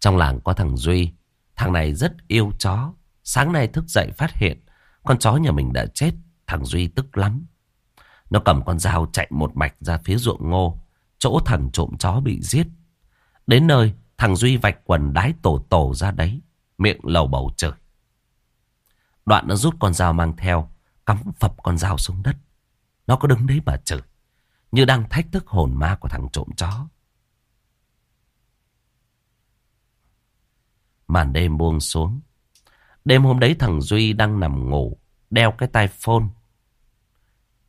Trong làng có thằng Duy, thằng này rất yêu chó. Sáng nay thức dậy phát hiện con chó nhà mình đã chết, thằng Duy tức lắm. Nó cầm con dao chạy một mạch ra phía ruộng ngô, chỗ thằng trộm chó bị giết. Đến nơi, thằng Duy vạch quần đái tổ tổ ra đấy, miệng lầu bầu trời. Đoạn nó rút con dao mang theo, cắm phập con dao xuống đất. Nó có đứng đấy mà chửi. Như đang thách thức hồn ma của thằng trộm chó. Màn đêm buông xuống. Đêm hôm đấy thằng Duy đang nằm ngủ. Đeo cái tai phone.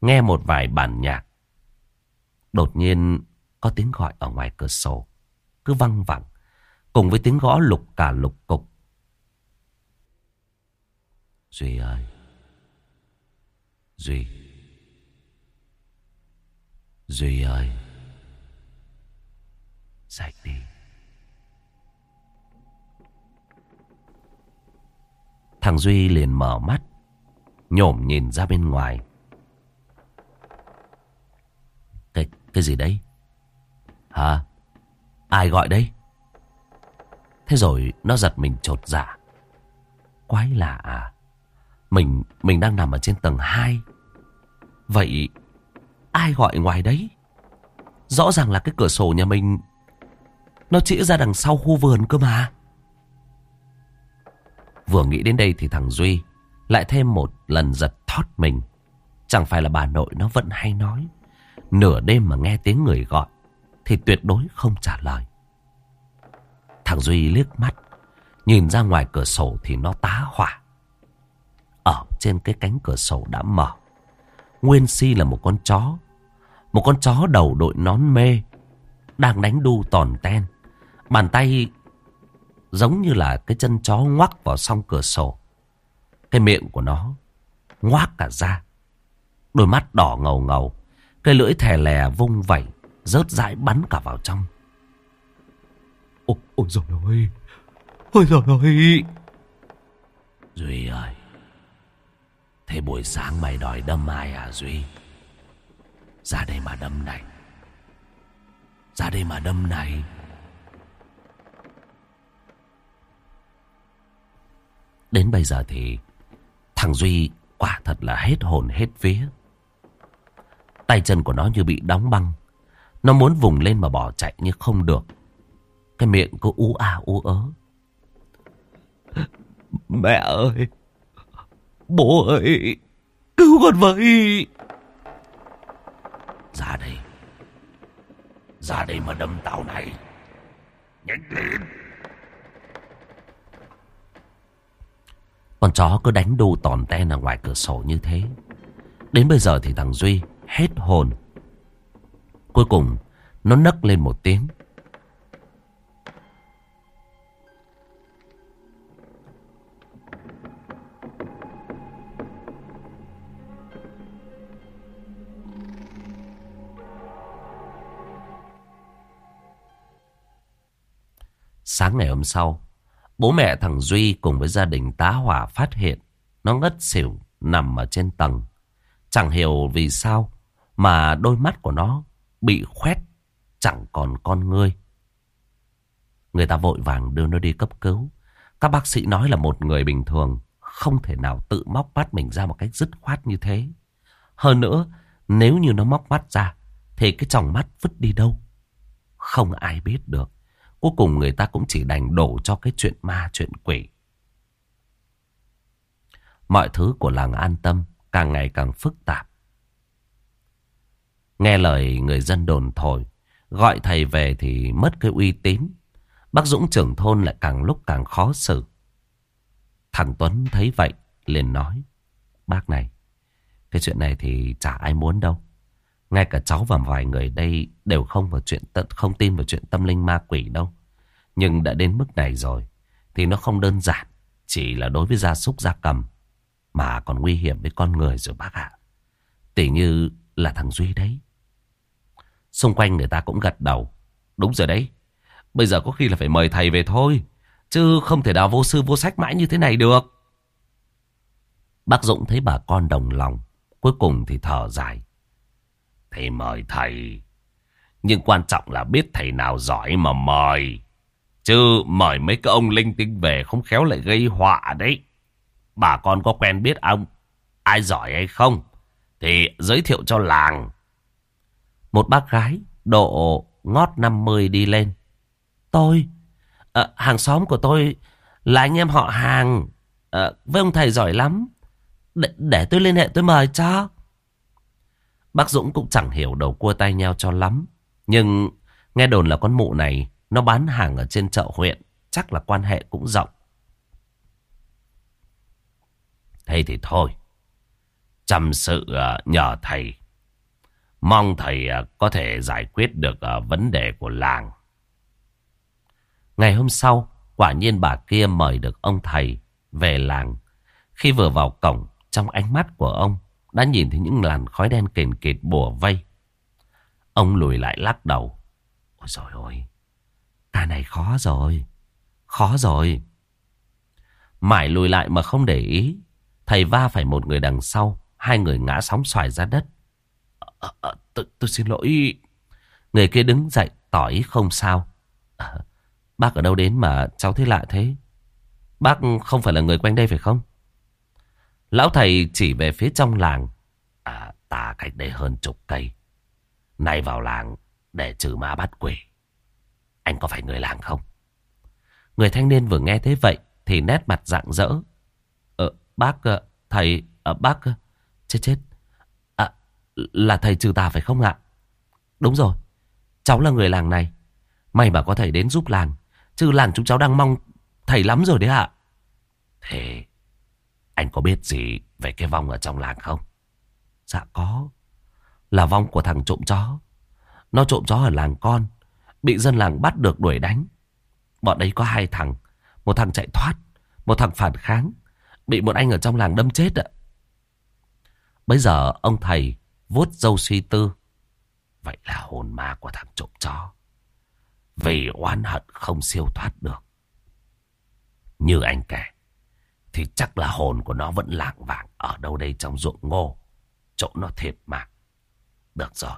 Nghe một vài bản nhạc. Đột nhiên có tiếng gọi ở ngoài cửa sổ. Cứ văng vẳng. Cùng với tiếng gõ lục cả lục cục. Duy ơi. Duy. Duy ơi. Dậy đi. Thằng Duy liền mở mắt Nhổm nhìn ra bên ngoài. Cái, cái gì đấy? Hả? Ai gọi đấy? Thế rồi nó giật mình trột dạ. Quái lạ à. Mình mình đang nằm ở trên tầng 2 Vậy Ai gọi ngoài đấy? Rõ ràng là cái cửa sổ nhà mình. Nó chỉ ra đằng sau khu vườn cơ mà. Vừa nghĩ đến đây thì thằng Duy Lại thêm một lần giật thót mình. Chẳng phải là bà nội nó vẫn hay nói. Nửa đêm mà nghe tiếng người gọi Thì tuyệt đối không trả lời. Thằng Duy liếc mắt, Nhìn ra ngoài cửa sổ thì nó tá hỏa. Ở trên cái cánh cửa sổ đã mở Nguyên si là một con chó. Một con chó đầu đội nón mê. Đang đánh đu tòn ten. Bàn tay giống như là cái chân chó ngoắc vào song cửa sổ. Cái miệng của nó ngoác cả ra. Đôi mắt đỏ ngầu ngầu. Cái lưỡi thè lè vung vẩy. Rớt rãi bắn cả vào trong. Ôi, ôi dồi ôi. Ôi dồi ôi. Duy ơi. Thế buổi sáng mày đòi đâm ai à Duy? Ra đây mà đâm này. Ra đây mà đâm này. Đến bây giờ thì thằng Duy quả thật là hết hồn hết vía. Tay chân của nó như bị đóng băng. Nó muốn vùng lên mà bỏ chạy nhưng không được. Cái miệng cứ ú à ú ớ. Mẹ ơi! Bố ơi! Cứu con với! Ra đây! Ra đây mà đâm tao này! Nhanh lên! Con chó cứ đánh đu tòn ten ở ngoài cửa sổ như thế. Đến bây giờ thì thằng Duy hết hồn. Cuối cùng, nó nấc lên một tiếng. Sáng ngày hôm sau, bố mẹ thằng Duy cùng với gia đình tá hỏa phát hiện nó ngất xỉu nằm ở trên tầng. Chẳng hiểu vì sao mà đôi mắt của nó bị khoét chẳng còn con ngươi. Người ta vội vàng đưa nó đi cấp cứu. Các bác sĩ nói là một người bình thường không thể nào tự móc mắt mình ra một cách dứt khoát như thế. Hơn nữa, nếu như nó móc mắt ra thì cái tròng mắt vứt đi đâu? Không ai biết được. Cuối cùng người ta cũng chỉ đành đổ cho cái chuyện ma chuyện quỷ. Mọi thứ của làng an tâm càng ngày càng phức tạp. Nghe lời người dân đồn thổi, gọi thầy về thì mất cái uy tín. Bác Dũng trưởng thôn lại càng lúc càng khó xử. Thằng Tuấn thấy vậy, liền nói. Bác này, cái chuyện này thì chả ai muốn đâu. Ngay cả cháu và vài người đây đều không vào chuyện tận không tin vào chuyện tâm linh ma quỷ đâu. Nhưng đã đến mức này rồi, thì nó không đơn giản chỉ là đối với gia súc, gia cầm, mà còn nguy hiểm với con người rồi bác ạ. Tỉ như là thằng Duy đấy. Xung quanh người ta cũng gật đầu. Đúng rồi đấy. Bây giờ có khi là phải mời thầy về thôi. Chứ không thể nào vô sư vô sách mãi như thế này được. Bác Dũng thấy bà con đồng lòng. Cuối cùng thì thở dài. Thì mời thầy. Nhưng quan trọng là biết thầy nào giỏi mà mời. Chứ mời mấy cái ông linh tinh về không khéo lại gây họa đấy. Bà con có quen biết ông ai giỏi hay không thì giới thiệu cho làng. Một bác gái độ ngót 50 đi lên. Tôi, à, hàng xóm của tôi là anh em họ hàng. À, với ông thầy giỏi lắm. Để, để tôi liên hệ tôi mời cho. Bác Dũng cũng chẳng hiểu đầu cua tay nhau cho lắm. Nhưng nghe đồn là con mụ này nó bán hàng ở trên chợ huyện. Chắc là quan hệ cũng rộng. Thế thì thôi. Chăm sự à, nhờ thầy. Mong thầy à, có thể giải quyết được à, vấn đề của làng. Ngày hôm sau, quả nhiên bà kia mời được ông thầy về làng. Khi vừa vào cổng, trong ánh mắt của ông đã nhìn thấy những làn khói đen kền kịt bùa vây. Ông lùi lại lắc đầu. Ôi trời ơi, ta này khó rồi, khó rồi. Mãi lùi lại mà không để ý, thầy va phải một người đằng sau, hai người ngã sóng xoài ra đất. À, à, tôi, tôi xin lỗi. Người kia đứng dậy, tỏ ý không sao. À, bác ở đâu đến mà cháu thấy lạ thế? Bác không phải là người quanh đây phải không? Lão thầy chỉ về phía trong làng. À, ta cách đây hơn chục cây. Nay vào làng để trừ ma bắt quỷ. Anh có phải người làng không? Người thanh niên vừa nghe thế vậy thì nét mặt rạng rỡ. Ờ, bác, ờ, thầy, ờ, bác, ờ, chết chết. À, là thầy trừ tà phải không ạ? Đúng rồi, cháu là người làng này. May mà có thầy đến giúp làng. Chứ làng chúng cháu đang mong thầy lắm rồi đấy ạ. Thế anh có biết gì về cái vong ở trong làng không? Dạ có. Là vong của thằng trộm chó. Nó trộm chó ở làng con. Bị dân làng bắt được đuổi đánh. Bọn đấy có hai thằng. Một thằng chạy thoát. Một thằng phản kháng. Bị một anh ở trong làng đâm chết ạ. Bây giờ ông thầy vuốt dâu suy tư. Vậy là hồn ma của thằng trộm chó. Vì oán hận không siêu thoát được. Như anh kể. Thì chắc là hồn của nó vẫn lạng vàng ở đâu đây trong ruộng ngô. Chỗ nó thiệt mạng. Được rồi.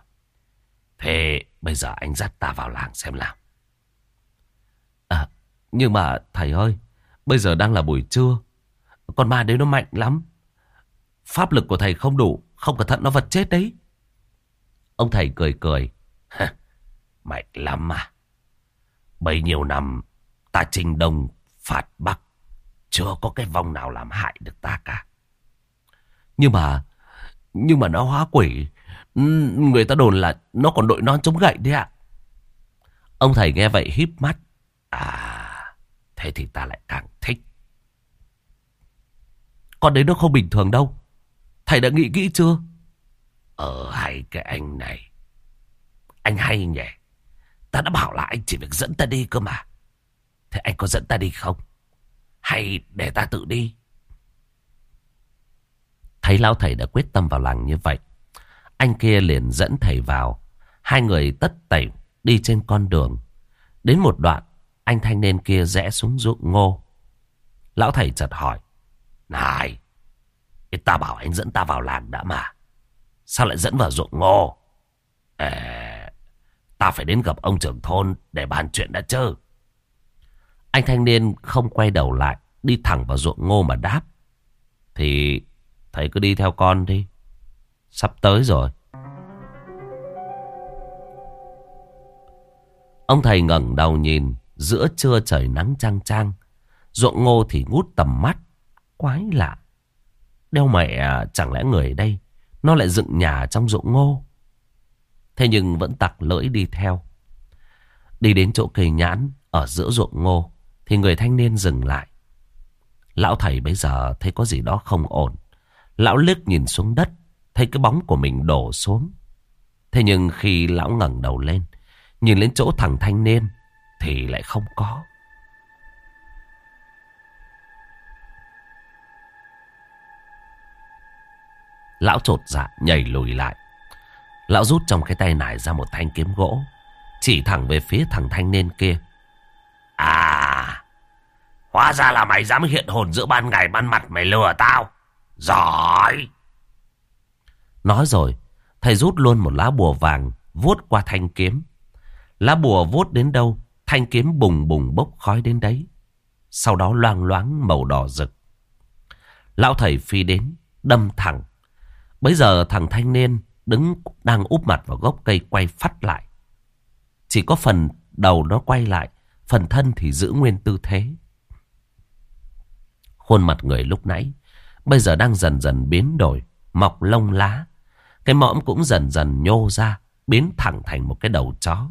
Thế bây giờ anh dắt ta vào làng xem nào. À, nhưng mà thầy ơi, bây giờ đang là buổi trưa. Con ma đấy nó mạnh lắm. Pháp lực của thầy không đủ, không cẩn thận nó vật chết đấy. Ông thầy cười cười. Mạnh lắm mà Bấy nhiêu năm ta trình đông phạt bắc. Chưa có cái vong nào làm hại được ta cả. Nhưng mà... Nhưng mà nó hóa quỷ. Người ta đồn là nó còn đội non chống gậy đấy ạ. Ông thầy nghe vậy híp mắt. À, thế thì ta lại càng thích. Con đấy nó không bình thường đâu. Thầy đã nghĩ kỹ chưa? Ờ hay cái anh này. Anh hay nhỉ. Ta đã bảo là anh chỉ việc dẫn ta đi cơ mà. Thế anh có dẫn ta đi không? Hay để ta tự đi? Thấy lão thầy đã quyết tâm vào làng như vậy. Anh kia liền dẫn thầy vào. Hai người tất tẩy đi trên con đường. Đến một đoạn, anh thanh niên kia rẽ xuống ruộng ngô. Lão thầy chợt hỏi. Này, ta bảo anh dẫn ta vào làng đã mà. Sao lại dẫn vào ruộng ngô? À, ta phải đến gặp ông trưởng thôn để bàn chuyện đã chứ. Anh thanh niên không quay đầu lại, đi thẳng vào ruộng ngô mà đáp. Thì thầy cứ đi theo con đi. Sắp tới rồi. Ông thầy ngẩng đầu nhìn, giữa trưa trời nắng trang trang. Ruộng ngô thì ngút tầm mắt. Quái lạ. Đeo mẹ à, chẳng lẽ người ở đây nó lại dựng nhà trong ruộng ngô. Thế nhưng vẫn tặc lưỡi đi theo. Đi đến chỗ cây nhãn ở giữa ruộng ngô thì người thanh niên dừng lại. Lão thầy bây giờ thấy có gì đó không ổn. Lão liếc nhìn xuống đất, thấy cái bóng của mình đổ xuống. Thế nhưng khi lão ngẩng đầu lên, nhìn lên chỗ thằng thanh niên thì lại không có. Lão trột dạ nhảy lùi lại. Lão rút trong cái tay nải ra một thanh kiếm gỗ. Chỉ thẳng về phía thằng thanh niên kia. Hóa ra là mày dám hiện hồn giữa ban ngày ban mặt mày lừa tao. Giỏi. Nói rồi, thầy rút luôn một lá bùa vàng vuốt qua thanh kiếm. Lá bùa vuốt đến đâu, thanh kiếm bùng bùng bốc khói đến đấy. Sau đó loang loáng màu đỏ rực. Lão thầy phi đến, đâm thẳng. Bây giờ thằng thanh niên đứng đang úp mặt vào gốc cây quay phát lại. Chỉ có phần đầu nó quay lại, phần thân thì giữ nguyên tư thế. Khuôn mặt người lúc nãy, bây giờ đang dần dần biến đổi, mọc lông lá. Cái mõm cũng dần dần nhô ra, biến thẳng thành một cái đầu chó.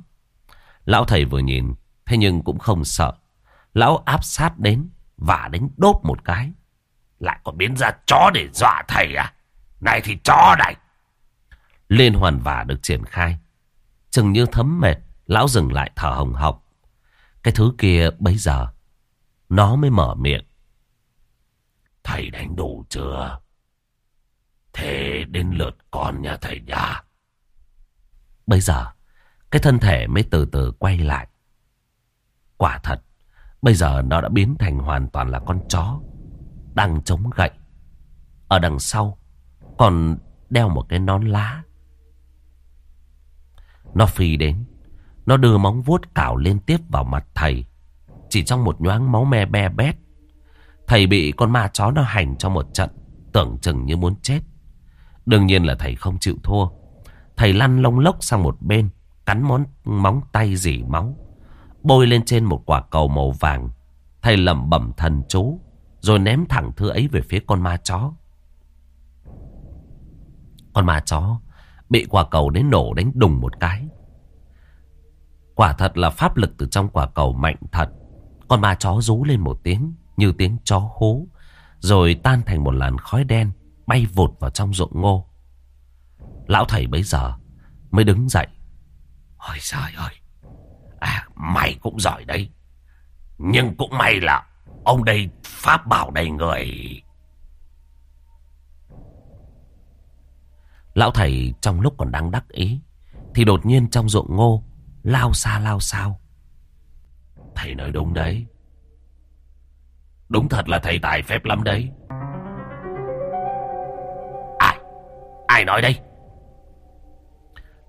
Lão thầy vừa nhìn, thế nhưng cũng không sợ. Lão áp sát đến, và đến đốt một cái. Lại còn biến ra chó để dọa thầy à? Này thì chó này. Liên hoàn vả được triển khai. Chừng như thấm mệt, lão dừng lại thở hồng hộc. Cái thứ kia bây giờ, nó mới mở miệng. Thầy đánh đủ chưa? Thế đến lượt con nha thầy nha. Bây giờ, cái thân thể mới từ từ quay lại. Quả thật, bây giờ nó đã biến thành hoàn toàn là con chó. Đang chống gậy. Ở đằng sau, còn đeo một cái nón lá. Nó phi đến. Nó đưa móng vuốt cào liên tiếp vào mặt thầy. Chỉ trong một nhoáng máu me be bét. Thầy bị con ma chó nó hành cho một trận. Tưởng chừng như muốn chết. Đương nhiên là thầy không chịu thua. Thầy lăn lông lốc sang một bên. Cắn món, móng tay dỉ máu. Bôi lên trên một quả cầu màu vàng. Thầy lẩm bẩm thần chú. Rồi ném thẳng thứ ấy về phía con ma chó. Con ma chó bị quả cầu đến nổ đánh đùng một cái. Quả thật là pháp lực từ trong quả cầu mạnh thật. Con ma chó rú lên một tiếng như tiếng chó hú. Rồi tan thành một làn khói đen bay vụt vào trong ruộng ngô. Lão thầy bấy giờ mới đứng dậy. Ôi trời ơi! À, mày cũng giỏi đấy. Nhưng cũng may là ông đây pháp bảo đầy người. Lão thầy trong lúc còn đang đắc ý Thì đột nhiên trong ruộng ngô Lao xa lao sao Thầy nói đúng đấy Đúng thật là thầy tài phép lắm đấy. Ai? Ai nói đây?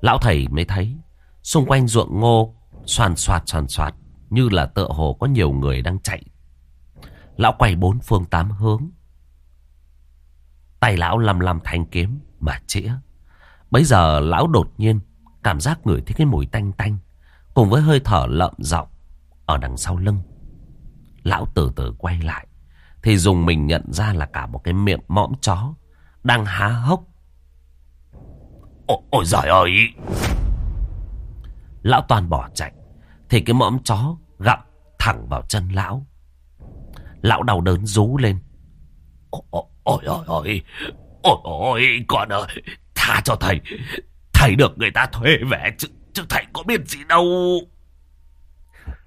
Lão thầy mới thấy, Xung quanh ruộng ngô Xoàn xoạt xoàn xoạt, Như là tựa hồ có nhiều người đang chạy. Lão quay bốn phương tám hướng. Tay lão lầm lầm thanh kiếm mà chĩa. Bây giờ lão đột nhiên cảm giác ngửi thấy cái mùi tanh tanh, Cùng với hơi thở lợm giọng ở đằng sau lưng. Lão từ từ quay lại. Thì dùng mình nhận ra là cả một cái miệng mõm chó đang há hốc. Ôi, ôi giời ơi! Lão toàn bỏ chạy. Thì cái mõm chó gặm thẳng vào chân lão. Lão đau đớn rú lên. Ôi ôi ôi ôi, ôi ôi con ơi, tha cho thầy. Thầy được người ta thuê về chứ, chứ thầy có biết gì đâu.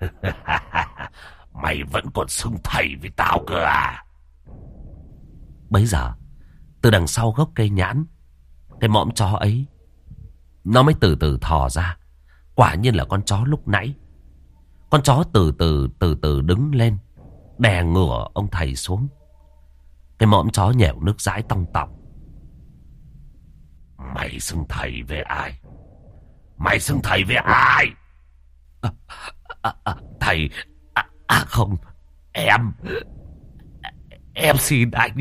Mày vẫn còn xưng thầy với tao cơ à? Bấy giờ, từ đằng sau gốc cây nhãn, cái mõm chó ấy, nó mới từ từ thò ra. Quả nhiên là con chó lúc nãy. Con chó từ từ từ từ đứng lên, đè ngửa ông thầy xuống. Cái mõm chó nhẻo nước dãi tong tọng. Mày xưng thầy với ai? Mày xưng thầy với ai? À, à, à, thầy, à, không, em, em xin anh,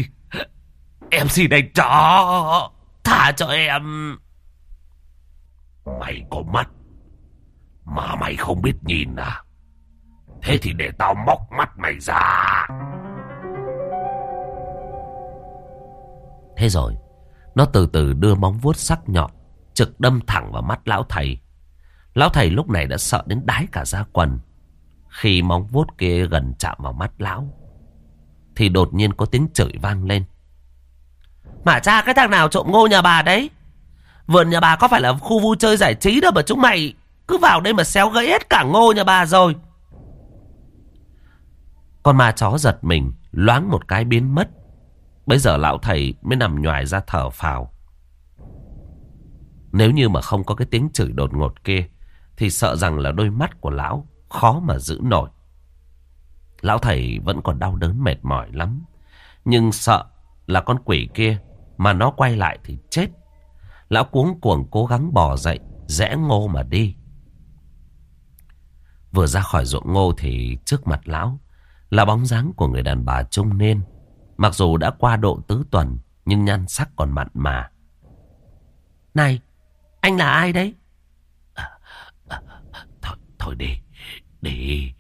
em xin anh cho thả cho em. Mày có mắt, mà mày không biết nhìn à? Thế thì để tao móc mắt mày ra. Thế rồi, nó từ từ đưa móng vuốt sắc nhọn, trực đâm thẳng vào mắt lão thầy. Lão thầy lúc này đã sợ đến đái cả da quần. Khi móng vuốt kia gần chạm vào mắt lão, thì đột nhiên có tiếng chửi vang lên. Mà cha cái thằng nào trộm ngô nhà bà đấy? Vườn nhà bà có phải là khu vui chơi giải trí đâu mà chúng mày cứ vào đây mà xéo gãy hết cả ngô nhà bà rồi. Con ma chó giật mình, loáng một cái biến mất. Bây giờ lão thầy mới nằm nhòi ra thở phào. Nếu như mà không có cái tiếng chửi đột ngột kia, thì sợ rằng là đôi mắt của lão khó mà giữ nổi. Lão thầy vẫn còn đau đớn mệt mỏi lắm. Nhưng sợ là con quỷ kia mà nó quay lại thì chết. Lão cuống cuồng cố gắng bò dậy, rẽ ngô mà đi. Vừa ra khỏi ruộng ngô thì trước mặt lão là bóng dáng của người đàn bà trung niên. Mặc dù đã qua độ tứ tuần, nhưng nhan sắc còn mặn mà. Này, anh là ai đấy? À, à, thôi, thôi đi, đi,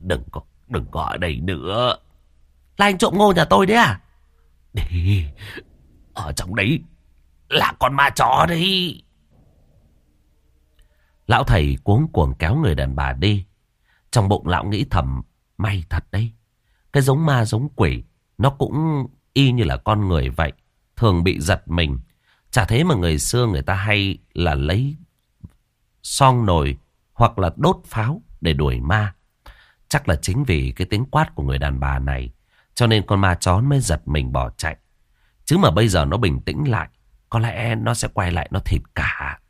đừng có, đừng có ở đây nữa. Là anh trộm ngô nhà tôi đấy à? Đi, ở trong đấy là con ma chó đấy. Lão thầy cuống cuồng kéo người đàn bà đi. Trong bụng lão nghĩ thầm, may thật đấy. Cái giống ma giống quỷ, nó cũng y như là con người vậy. Thường bị giật mình. Chả thế mà người xưa người ta hay là lấy son nồi hoặc là đốt pháo để đuổi ma. Chắc là chính vì cái tiếng quát của người đàn bà này. Cho nên con ma chó mới giật mình bỏ chạy. Chứ mà bây giờ nó bình tĩnh lại. Có lẽ nó sẽ quay lại nó thịt cả.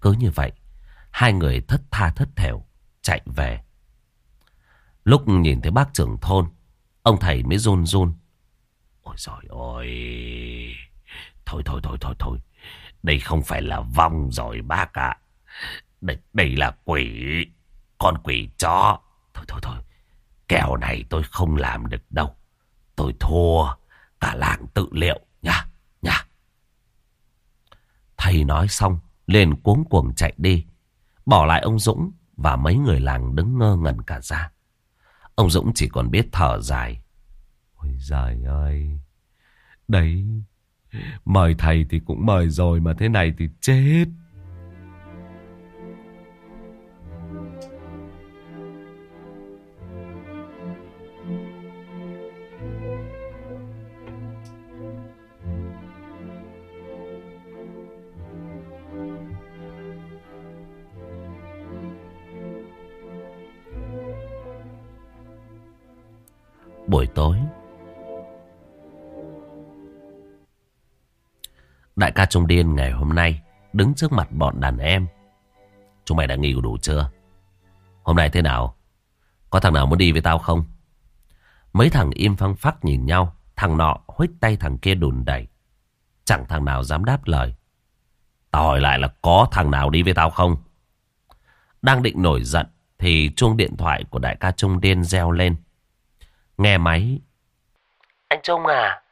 Cứ như vậy, hai người thất tha thất thểu chạy về. Lúc nhìn thấy bác trưởng thôn, ông thầy mới run run. Ôi trời ơi, thôi thôi thôi thôi thôi, đây không phải là vong rồi bác ạ. Đây, đây là quỷ, con quỷ chó. Thôi thôi thôi, kèo này tôi không làm được đâu. Tôi thua, cả làng tự liệu nha, nha. Thầy nói xong, liền cuống cuồng chạy đi. Bỏ lại ông Dũng và mấy người làng đứng ngơ ngẩn cả ra. Ông Dũng chỉ còn biết thở dài. Ôi giời ơi, đấy, mời thầy thì cũng mời rồi mà thế này thì chết. Buổi tối. Đại ca Trung Điên ngày hôm nay Đứng trước mặt bọn đàn em. Chúng mày đã nghỉ đủ chưa? Hôm nay thế nào? Có thằng nào muốn đi với tao không? Mấy thằng im phăng phắc nhìn nhau, Thằng nọ huých tay thằng kia đùn đẩy. Chẳng thằng nào dám đáp lời. Tao hỏi lại là có thằng nào đi với tao không? Đang định nổi giận Thì chuông điện thoại của đại ca Trung Điên reo lên. Nghe máy. Anh Trung à,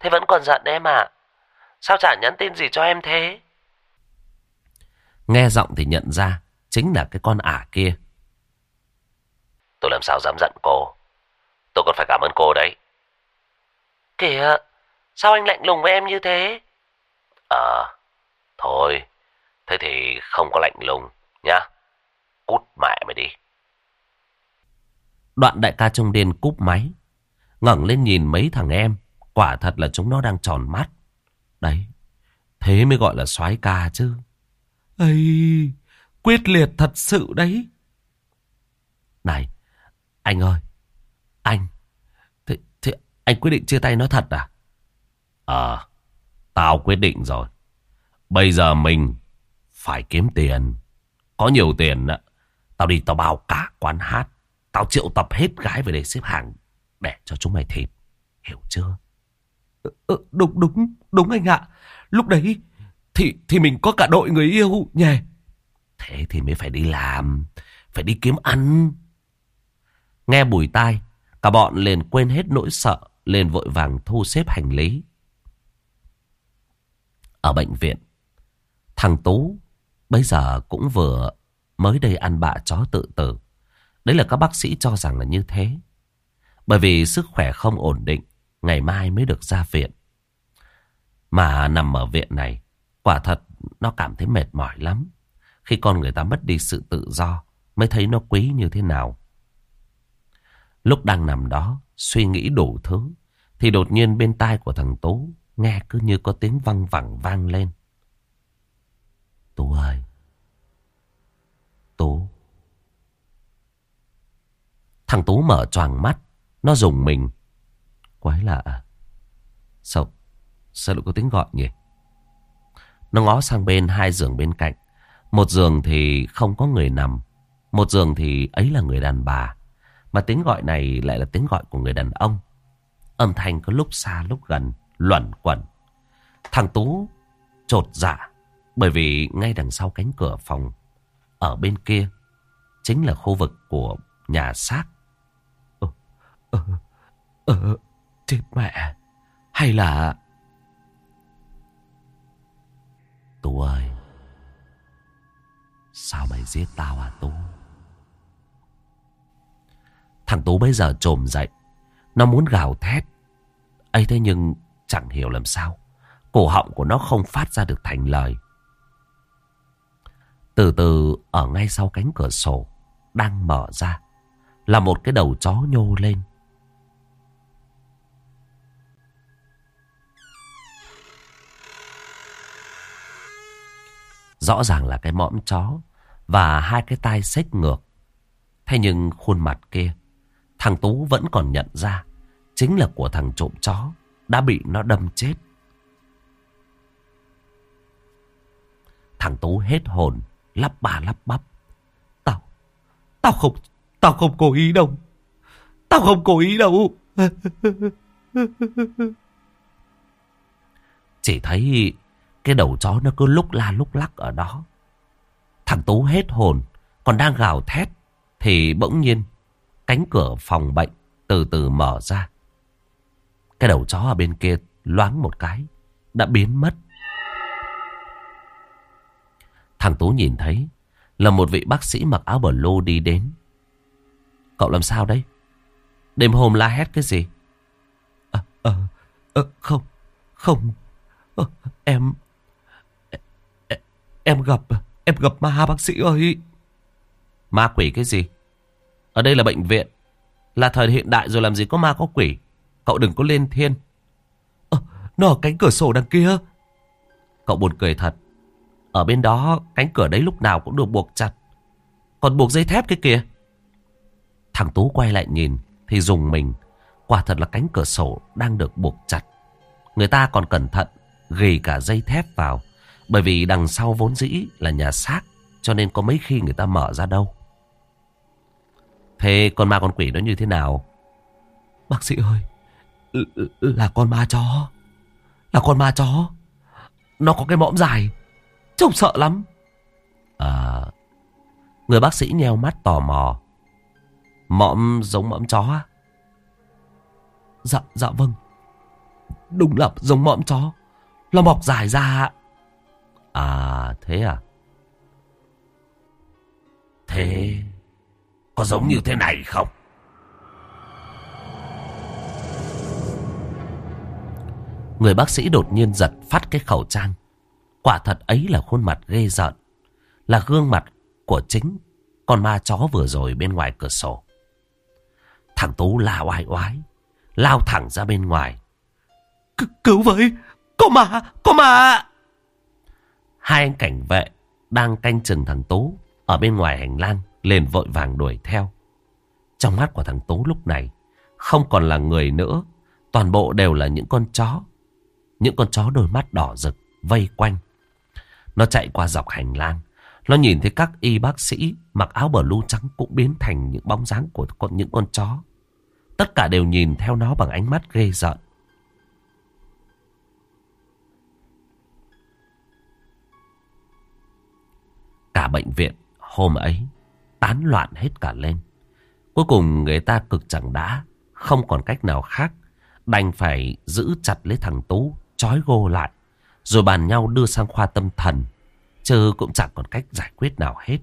thế vẫn còn giận em à? Sao chả nhắn tin gì cho em thế? Nghe giọng thì nhận ra chính là cái con ả kia. Tôi làm sao dám giận cô. Tôi còn phải cảm ơn cô đấy. Kìa, sao anh lạnh lùng với em như thế? Ờ, thôi, thế thì không có lạnh lùng nhá. Cút mẹ mày đi. Đoạn đại ca trung điên cúp máy. ngẩng lên nhìn mấy thằng em. Quả thật là chúng nó đang tròn mắt. Đấy, thế mới gọi là soái ca chứ. ấy quyết liệt thật sự đấy. Này, anh ơi, anh, thế, thế anh quyết định chia tay nó thật à? Ờ, tao quyết định rồi. Bây giờ mình phải kiếm tiền. Có nhiều tiền á, tao đi tao bao cả quán hát. Tao triệu tập hết gái về đây xếp hàng để cho chúng mày thịt. Hiểu chưa? Ừ, đúng, đúng, đúng anh ạ. Lúc đấy thì thì mình có cả đội người yêu nhỉ. Thế thì mới phải đi làm, phải đi kiếm ăn. Nghe bùi tai, cả bọn liền quên hết nỗi sợ, liền vội vàng thu xếp hành lý. Ở bệnh viện, thằng Tú bây giờ cũng vừa mới đây ăn bạ chó tự tử. Đấy là các bác sĩ cho rằng là như thế. Bởi vì sức khỏe không ổn định, ngày mai mới được ra viện. Mà nằm ở viện này, quả thật nó cảm thấy mệt mỏi lắm. Khi con người ta mất đi sự tự do, mới thấy nó quý như thế nào. Lúc đang nằm đó, suy nghĩ đủ thứ, thì đột nhiên bên tai của thằng Tú nghe cứ như có tiếng văng vẳng vang lên. Tú ơi! Tú! Thằng Tú mở choàng mắt, nó dùng mình. Quái lạ? À? Sao, sao lại có tiếng gọi nhỉ? Nó ngó sang bên hai giường bên cạnh. Một giường thì không có người nằm. Một giường thì ấy là người đàn bà. Mà tiếng gọi này lại là tiếng gọi của người đàn ông. Âm thanh có lúc xa lúc gần, luẩn quẩn. Thằng Tú trột dạ. Bởi vì ngay đằng sau cánh cửa phòng, ở bên kia, chính là khu vực của nhà xác. Ờ, ờ, chết mẹ. Hay là... Tú ơi, sao mày giết tao à Tú? Thằng Tú bây giờ trồm dậy. Nó muốn gào thét. ấy thế nhưng chẳng hiểu làm sao. Cổ họng của nó không phát ra được thành lời. Từ từ ở ngay sau cánh cửa sổ đang mở ra là một cái đầu chó nhô lên. Rõ ràng là cái mõm chó và hai cái tai xếch ngược. Thế nhưng khuôn mặt kia, Thằng Tú vẫn còn nhận ra Chính là của thằng trộm chó Đã bị nó đâm chết. Thằng Tú hết hồn, Lắp bà lắp bắp. Tao Tao không Tao không cố ý đâu. Tao không cố ý đâu. Chỉ thấy cái đầu chó nó cứ lúc la lúc lắc ở đó Thằng Tú hết hồn Còn đang gào thét Thì bỗng nhiên Cánh cửa phòng bệnh từ từ mở ra. Cái đầu chó ở bên kia loáng một cái. Đã biến mất. Thằng Tú nhìn thấy là một vị bác sĩ mặc áo blue đi đến. Cậu làm sao đấy? Đêm hôm la hét cái gì? À, à, à, không, không. À, em, em gặp, em gặp ma bác sĩ ơi. Ma quỷ cái gì? Ở đây là bệnh viện. Là thời hiện đại rồi làm gì có ma có quỷ. Cậu đừng có lên thiên. À, nó ở cánh cửa sổ đằng kia. Cậu buồn cười thật. Ở bên đó cánh cửa đấy lúc nào cũng được buộc chặt. Còn buộc dây thép cái kia. Thằng Tú quay lại nhìn thì dùng mình. Quả thật là cánh cửa sổ đang được buộc chặt. Người ta còn cẩn thận ghi cả dây thép vào. Bởi vì đằng sau vốn dĩ là nhà xác. Cho nên có mấy khi người ta mở ra đâu. Thế con ma con quỷ nó như thế nào? Bác sĩ ơi, là con ma chó. Là con ma chó. Nó có cái mõm dài. Trông sợ lắm. À, người bác sĩ nheo mắt tò mò. Mõm giống mõm chó á? Dạ, dạ vâng. Đúng là giống mõm chó. Nó mọc dài ra. À, thế à? Thế có giống như thế này không? Người bác sĩ đột nhiên giật phát cái khẩu trang. Quả thật ấy là khuôn mặt ghê rợn. Là gương mặt của chính con ma chó vừa rồi bên ngoài cửa sổ. Thằng Tú la oai oái. Lao thẳng ra bên ngoài. C cứu với! Có ma! Có ma! Hai anh cảnh vệ đang canh chừng thằng Tú ở bên ngoài hành lang liền vội vàng đuổi theo. Trong mắt của thằng Tú lúc này không còn là người nữa. Toàn bộ đều là những con chó. Những con chó đôi mắt đỏ rực vây quanh. Nó chạy qua dọc hành lang. Nó nhìn thấy các y bác sĩ mặc áo bờ lu trắng cũng biến thành những bóng dáng của con, những con chó. Tất cả đều nhìn theo nó bằng ánh mắt ghê rợn. Cả bệnh viện hôm ấy tán loạn hết cả lên. Cuối cùng người ta cực chẳng đã, không còn cách nào khác. Đành phải giữ chặt lấy thằng Tú, trói gô lại. Rồi bàn nhau đưa sang khoa tâm thần. Chứ cũng chẳng còn cách giải quyết nào hết.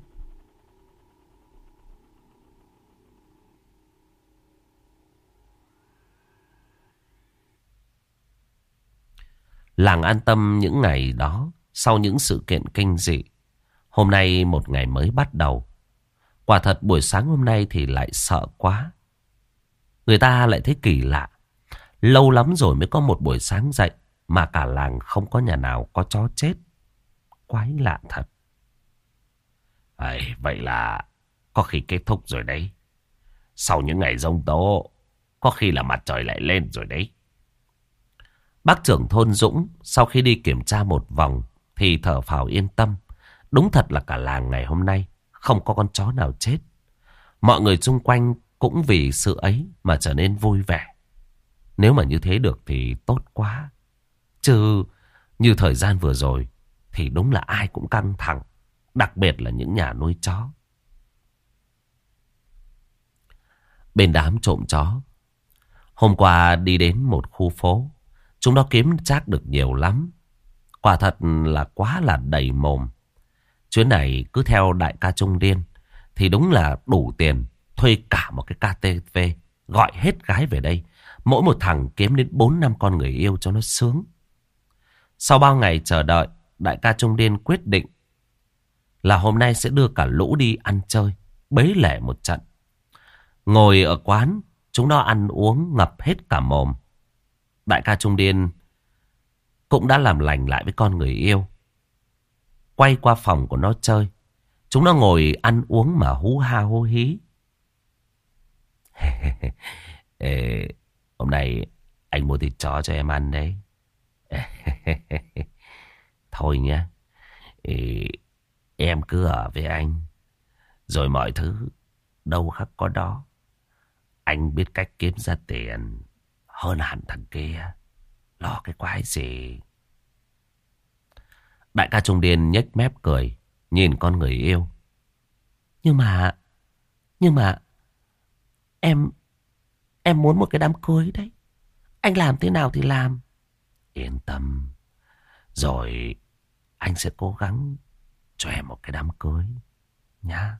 Làng an tâm những ngày đó, sau những sự kiện kinh dị. Hôm nay một ngày mới bắt đầu. Quả thật buổi sáng hôm nay thì lại sợ quá. Người ta lại thấy kỳ lạ. Lâu lắm rồi mới có một buổi sáng dậy mà cả làng không có nhà nào có chó chết. Quái lạ thật. À, vậy là có khi kết thúc rồi đấy. Sau những ngày rông tố, có khi là mặt trời lại lên rồi đấy. Bác trưởng thôn Dũng sau khi đi kiểm tra một vòng thì thở phào yên tâm. Đúng thật là cả làng ngày hôm nay không có con chó nào chết. Mọi người xung quanh cũng vì sự ấy mà trở nên vui vẻ. Nếu mà như thế được thì tốt quá. Chứ như thời gian vừa rồi thì đúng là ai cũng căng thẳng. Đặc biệt là những nhà nuôi chó. Bên đám trộm chó. Hôm qua đi đến một khu phố. Chúng nó kiếm chắc được nhiều lắm. Quả thật là quá là đầy mồm. Chuyến này cứ theo đại ca Trung Điên thì đúng là đủ tiền thuê cả một cái KTV gọi hết gái về đây. Mỗi một thằng kiếm đến 4 năm con người yêu cho nó sướng. Sau bao ngày chờ đợi, đại ca Trung Điên quyết định là hôm nay sẽ đưa cả lũ đi ăn chơi, bấy lẻ một trận. Ngồi ở quán, chúng nó ăn uống ngập hết cả mồm. Đại ca Trung Điên cũng đã làm lành lại với con người yêu quay qua phòng của nó chơi. Chúng nó ngồi ăn uống mà hú ha hô hí. Ê, hôm nay anh mua thịt chó cho em ăn đấy. Thôi nhá. Ê, em cứ ở với anh. Rồi mọi thứ đâu khác có đó. Anh biết cách kiếm ra tiền hơn hẳn thằng kia. Lo cái quái gì. Đại ca Trung Điên nhếch mép cười, nhìn con người yêu. Nhưng mà, nhưng mà, em, em muốn một cái đám cưới đấy. Anh làm thế nào thì làm. Yên tâm, rồi anh sẽ cố gắng cho em một cái đám cưới. Nhá.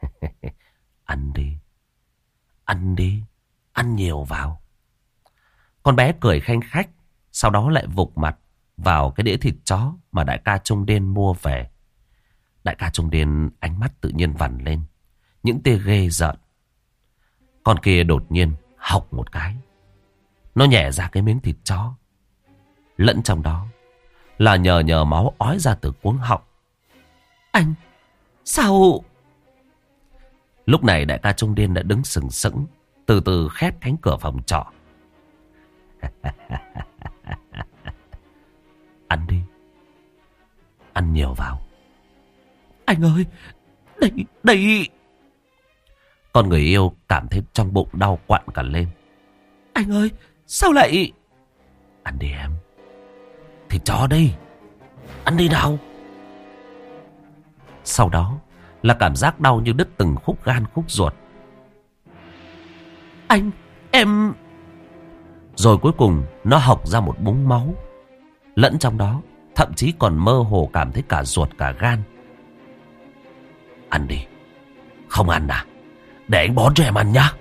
ăn đi, ăn đi, ăn nhiều vào. Con bé cười khanh khách, sau đó lại vụt mặt vào cái đĩa thịt chó mà đại ca Trung Điên mua về. Đại ca Trung Điên ánh mắt tự nhiên vằn lên. Những tia ghê giận. Con kia đột nhiên học một cái. Nó nhẹ ra cái miếng thịt chó. Lẫn trong đó là nhờ nhờ máu ói ra từ cuống họng. Anh, sao... Lúc này đại ca Trung Điên đã đứng sừng sững, từ từ khép cánh cửa phòng trọ. Ăn đi. Ăn nhiều vào. Anh ơi, đây, đây... Con người yêu cảm thấy trong bụng đau quặn cả lên. Anh ơi, sao lại... Ăn đi em. Thịt chó đi. Ăn đi nào. Sau đó là cảm giác đau như đứt từng khúc gan khúc ruột. Anh, em... Rồi cuối cùng nó học ra một búng máu. Lẫn trong đó, Thậm chí còn mơ hồ cảm thấy cả ruột, cả gan Ăn đi Không ăn à? Để anh bón cho em ăn nhá.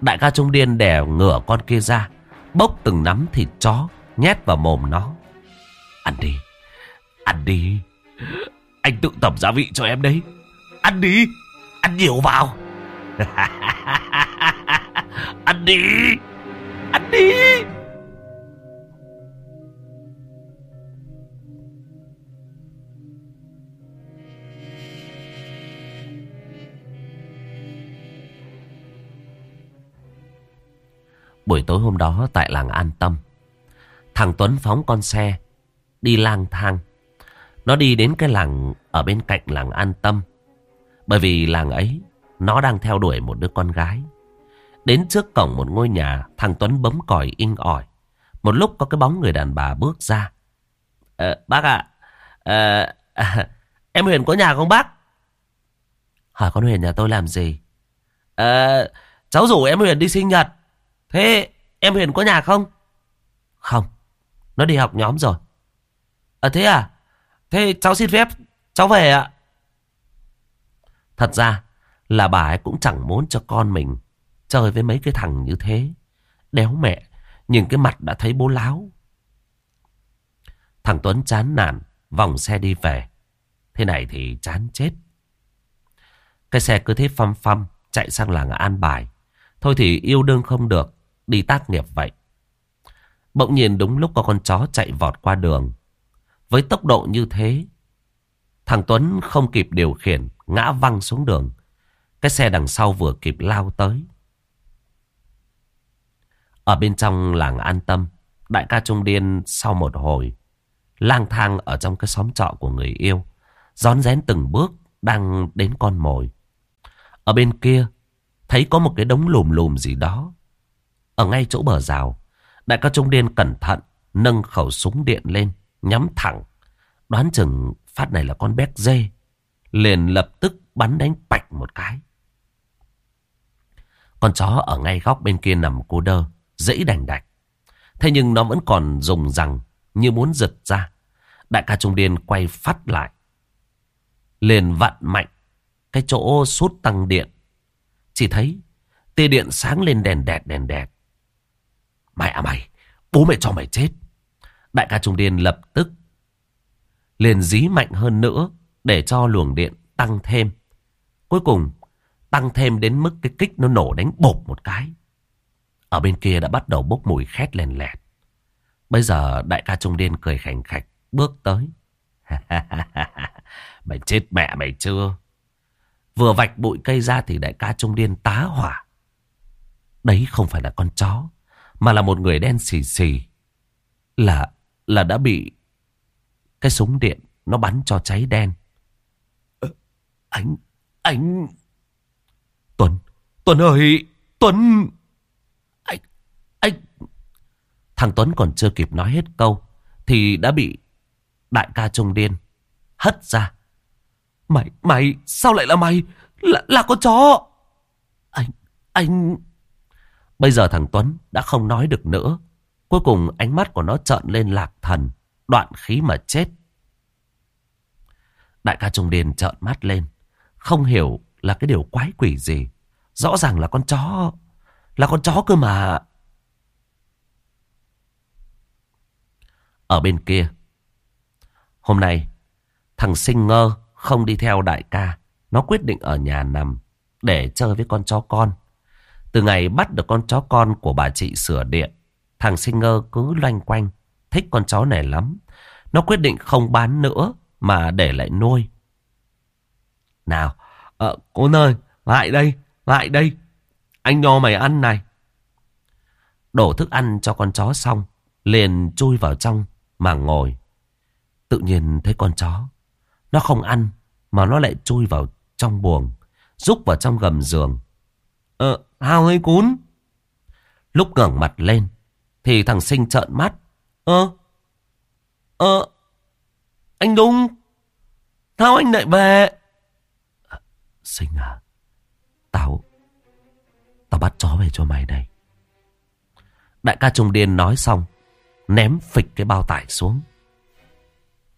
Đại ca Trung Điên đè ngửa con kia ra. Bốc từng nắm thịt chó. Nhét vào mồm nó. Ăn đi. Ăn đi. Anh tự tẩm gia vị cho em đấy. Ăn đi. Ăn nhiều vào. ăn đi. Ăn đi. Buổi tối hôm đó tại làng An Tâm. Thằng Tuấn phóng con xe Đi lang thang. Nó đi đến cái làng Ở bên cạnh làng An Tâm Bởi vì làng ấy Nó đang theo đuổi một đứa con gái. Đến trước cổng một ngôi nhà Thằng Tuấn bấm còi inh ỏi. Một lúc có cái bóng người đàn bà bước ra. À, Bác ạ à, à, Em Huyền có nhà không bác? Hỏi con Huyền nhà tôi làm gì? À, Cháu rủ em Huyền đi sinh nhật. Thế em Huyền có nhà không? Không. Nó đi học nhóm rồi. À thế à? Thế cháu xin phép cháu về ạ. Thật ra là bà ấy cũng chẳng muốn cho con mình chơi với mấy cái thằng như thế. Đéo mẹ, nhìn cái mặt đã thấy bố láo. Thằng Tuấn chán nản, vòng xe đi về. Thế này thì chán chết. Cái xe cứ thế phăm phăm, chạy sang làng An Bài. Thôi thì yêu đương không được, đi tác nghiệp vậy. Bỗng nhiên đúng lúc có con chó chạy vọt qua đường. Với tốc độ như thế, thằng Tuấn không kịp điều khiển, ngã văng xuống đường. Cái xe đằng sau vừa kịp lao tới. Ở bên trong làng an tâm, đại ca Trung Điên sau một hồi, lang thang ở trong cái xóm trọ của người yêu, rón rén từng bước đang đến con mồi. Ở bên kia, thấy có một cái đống lùm lùm gì đó ở ngay chỗ bờ rào, đại ca Trung Điên cẩn thận nâng khẩu súng điện lên, nhắm thẳng. Đoán chừng phát này là con béc dê. Liền lập tức bắn đánh bạch một cái. Con chó ở ngay góc bên kia nằm cô đơ, dãy đành đạch. Thế nhưng nó vẫn còn dùng rằng như muốn giật ra. Đại ca Trung Điên quay phát lại. Liền vặn mạnh cái chỗ sút tăng điện. Chỉ thấy tia điện sáng lên đèn đẹt đèn đẹt. Mày à mày, bố mẹ cho mày chết. Đại ca Trung Điên lập tức liền dí mạnh hơn nữa để cho luồng điện tăng thêm. Cuối cùng tăng thêm đến mức cái kích nó nổ đánh bột một cái. Ở bên kia đã bắt đầu bốc mùi khét lên lẹt. Bây giờ đại ca Trung Điên cười khảnh khạch bước tới. mày chết mẹ mày chưa? Vừa vạch bụi cây ra thì đại ca Trung Điên tá hỏa. Đấy không phải là con chó. Mà là một người đen xì xì Là là đã bị Cái súng điện Nó bắn cho cháy đen. Ờ, Anh Anh Tuấn Tuấn ơi Tuấn! Anh Anh! Thằng Tuấn còn chưa kịp nói hết câu Thì đã bị Đại ca Trung Điên Hất ra. Mày Mày Sao lại là mày? Là, là con chó! Anh Anh! Bây giờ thằng Tuấn đã không nói được nữa. Cuối cùng ánh mắt của nó trợn lên lạc thần, đoạn khí mà chết. Đại ca Trung Điền trợn mắt lên, không hiểu là cái điều quái quỷ gì. Rõ ràng là con chó, là con chó cơ mà. Ở bên kia, hôm nay thằng sinh ngơ không đi theo đại ca. Nó quyết định ở nhà nằm để chơi với con chó con. Từ ngày bắt được con chó con của bà chị sửa điện, thằng sinh ngơ cứ loanh quanh, thích con chó này lắm. Nó quyết định không bán nữa mà để lại nuôi. Nào, ờ, cô nơi lại đây, lại đây. Anh cho mày ăn này. Đổ thức ăn cho con chó xong, liền chui vào trong mà ngồi. Tự nhiên thấy con chó, nó không ăn mà nó lại chui vào trong buồng, rúc vào trong gầm giường. Ờ, Hao hơi cún. Lúc ngẩng mặt lên, thì thằng sinh trợn mắt. Ơ, ơ, anh đúng, sao anh lại về? Sinh à, tao, tao bắt chó về cho mày đây. Đại ca Trung Điên nói xong, ném phịch cái bao tải xuống.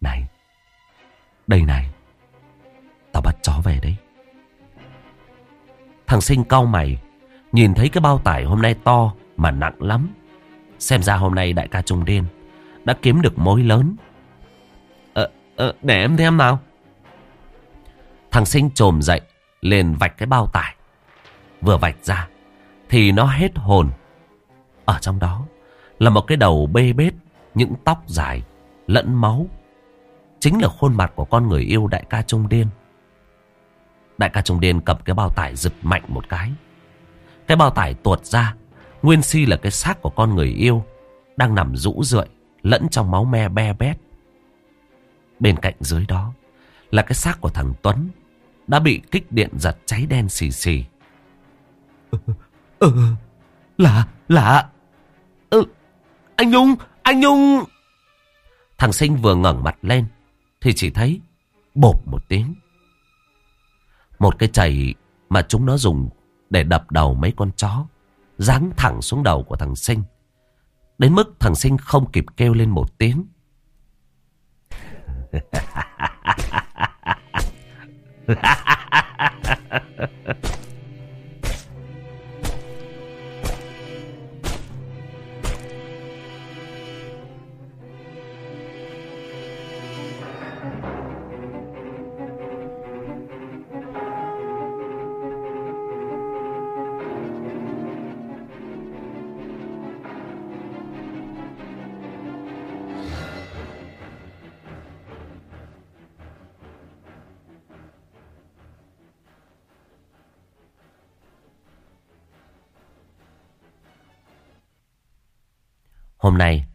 Này, đây này, tao bắt chó về đấy. Thằng sinh cau mày. Nhìn thấy cái bao tải hôm nay to mà nặng lắm. Xem ra hôm nay đại ca Trung Điên đã kiếm được mối lớn. Ờ, ờ, để em xem nào. Thằng sinh trồm dậy, lên vạch cái bao tải. Vừa vạch ra, thì nó hết hồn. Ở trong đó là một cái đầu bê bết, những tóc dài, lẫn máu. Chính là khuôn mặt của con người yêu đại ca Trung Điên. Đại ca Trung Điên cầm cái bao tải giật mạnh một cái. Cái bao tải tuột ra, nguyên si là cái xác của con người yêu, đang nằm rũ rượi, lẫn trong máu me be bét. Bên cạnh dưới đó là cái xác của thằng Tuấn, đã bị kích điện giật cháy đen xì xì. Ừ, ừ, là, là, ừ, anh Nhung, anh Nhung. Thằng Sinh vừa ngẩng mặt lên, thì chỉ thấy bột một tiếng. Một cái chày mà chúng nó dùng để đập đầu mấy con chó, giáng thẳng xuống đầu của thằng Sinh. Đến mức thằng Sinh không kịp kêu lên một tiếng. Hôm nay,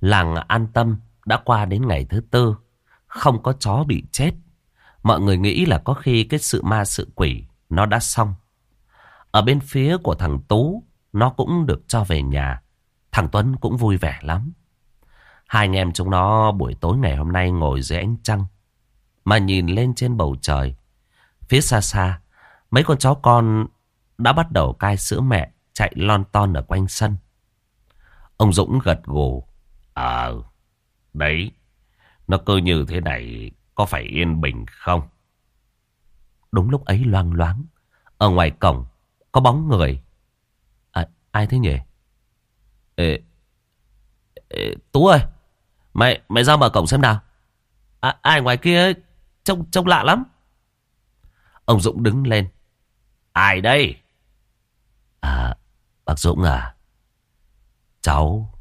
làng an tâm đã qua đến ngày thứ tư, không có chó bị chết. Mọi người nghĩ là có khi cái sự ma sự quỷ nó đã xong. Ở bên phía của thằng Tú, nó cũng được cho về nhà. Thằng Tuấn cũng vui vẻ lắm. Hai anh em chúng nó buổi tối ngày hôm nay ngồi dưới ánh trăng. Mà nhìn lên trên bầu trời. Phía xa xa, mấy con chó con đã bắt đầu cai sữa mẹ chạy lon ton ở quanh sân. Ông Dũng gật gù. Ờ, đấy, nó cứ như thế này có phải yên bình không? Đúng lúc ấy loang loáng, ở ngoài cổng có bóng người. À, ai thế nhỉ? Ê, ê, Tú ơi, mày mày ra mở cổng xem nào. À, ai ngoài kia trông trông lạ lắm. Ông Dũng đứng lên. Ai đây? À, bác Dũng à? Cháu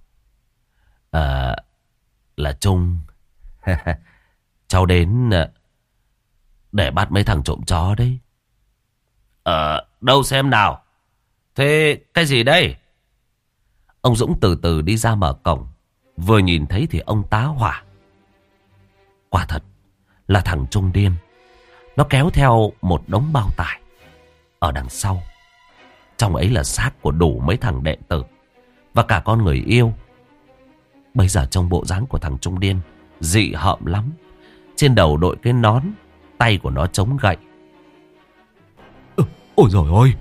à, là Trung. cháu đến à, để bắt mấy thằng trộm chó đấy. Ờ, đâu xem nào. Thế cái gì đây? Ông Dũng từ từ đi ra mở cổng. Vừa nhìn thấy thì ông tá hỏa. Quả thật là thằng Trung điên. Nó kéo theo một đống bao tải. Ở đằng sau. Trong ấy là xác của đủ mấy thằng đệ tử. Và cả con người yêu. Bây giờ trong bộ dáng của thằng Trung Điên Dị hợm lắm. Trên đầu đội cái nón Tay của nó chống gậy. Ừ, Ôi dồi ôi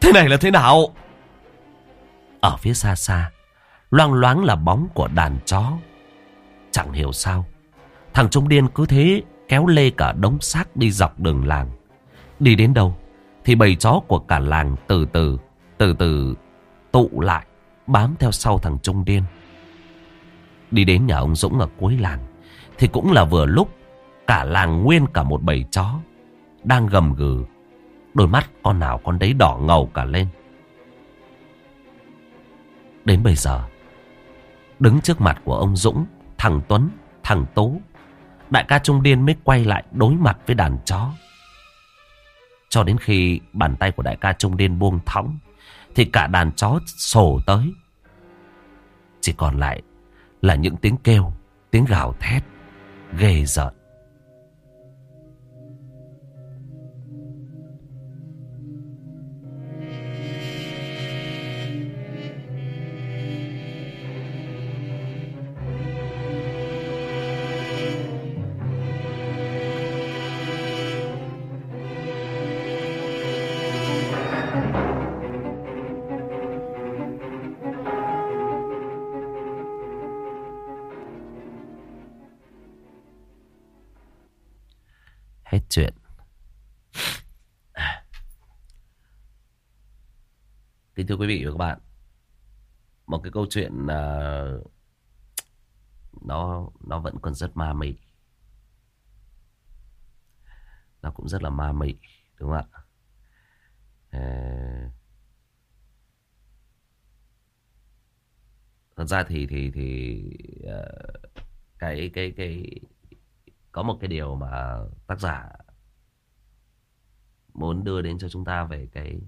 Thế này là thế nào? Ở phía xa xa Loang loáng là bóng của đàn chó. Chẳng hiểu sao Thằng Trung Điên cứ thế Kéo lê cả đống xác đi dọc đường làng. Đi đến đâu Thì bầy chó của cả làng từ từ Từ từ tụ lại bám theo sau thằng Trung Điên. Đi đến nhà ông Dũng ở cuối làng, thì cũng là vừa lúc cả làng nguyên cả một bầy chó đang gầm gừ. Đôi mắt con nào con đấy đỏ ngầu cả lên. Đến bây giờ, đứng trước mặt của ông Dũng, thằng Tuấn, thằng Tố đại ca Trung Điên mới quay lại đối mặt với đàn chó. Cho đến khi bàn tay của đại ca Trung Điên buông thõng, thì cả đàn chó sổ tới. Chỉ còn lại là những tiếng kêu, tiếng gào thét, ghê rợn. Chuyện. Kính thưa quý vị và các bạn, một cái câu chuyện uh, nó nó vẫn còn rất ma mị. Nó cũng rất là ma mị, đúng không ạ? Uh, thật ra thì thì thì uh, cái cái cái có một cái điều mà tác giả muốn đưa đến cho chúng ta về cái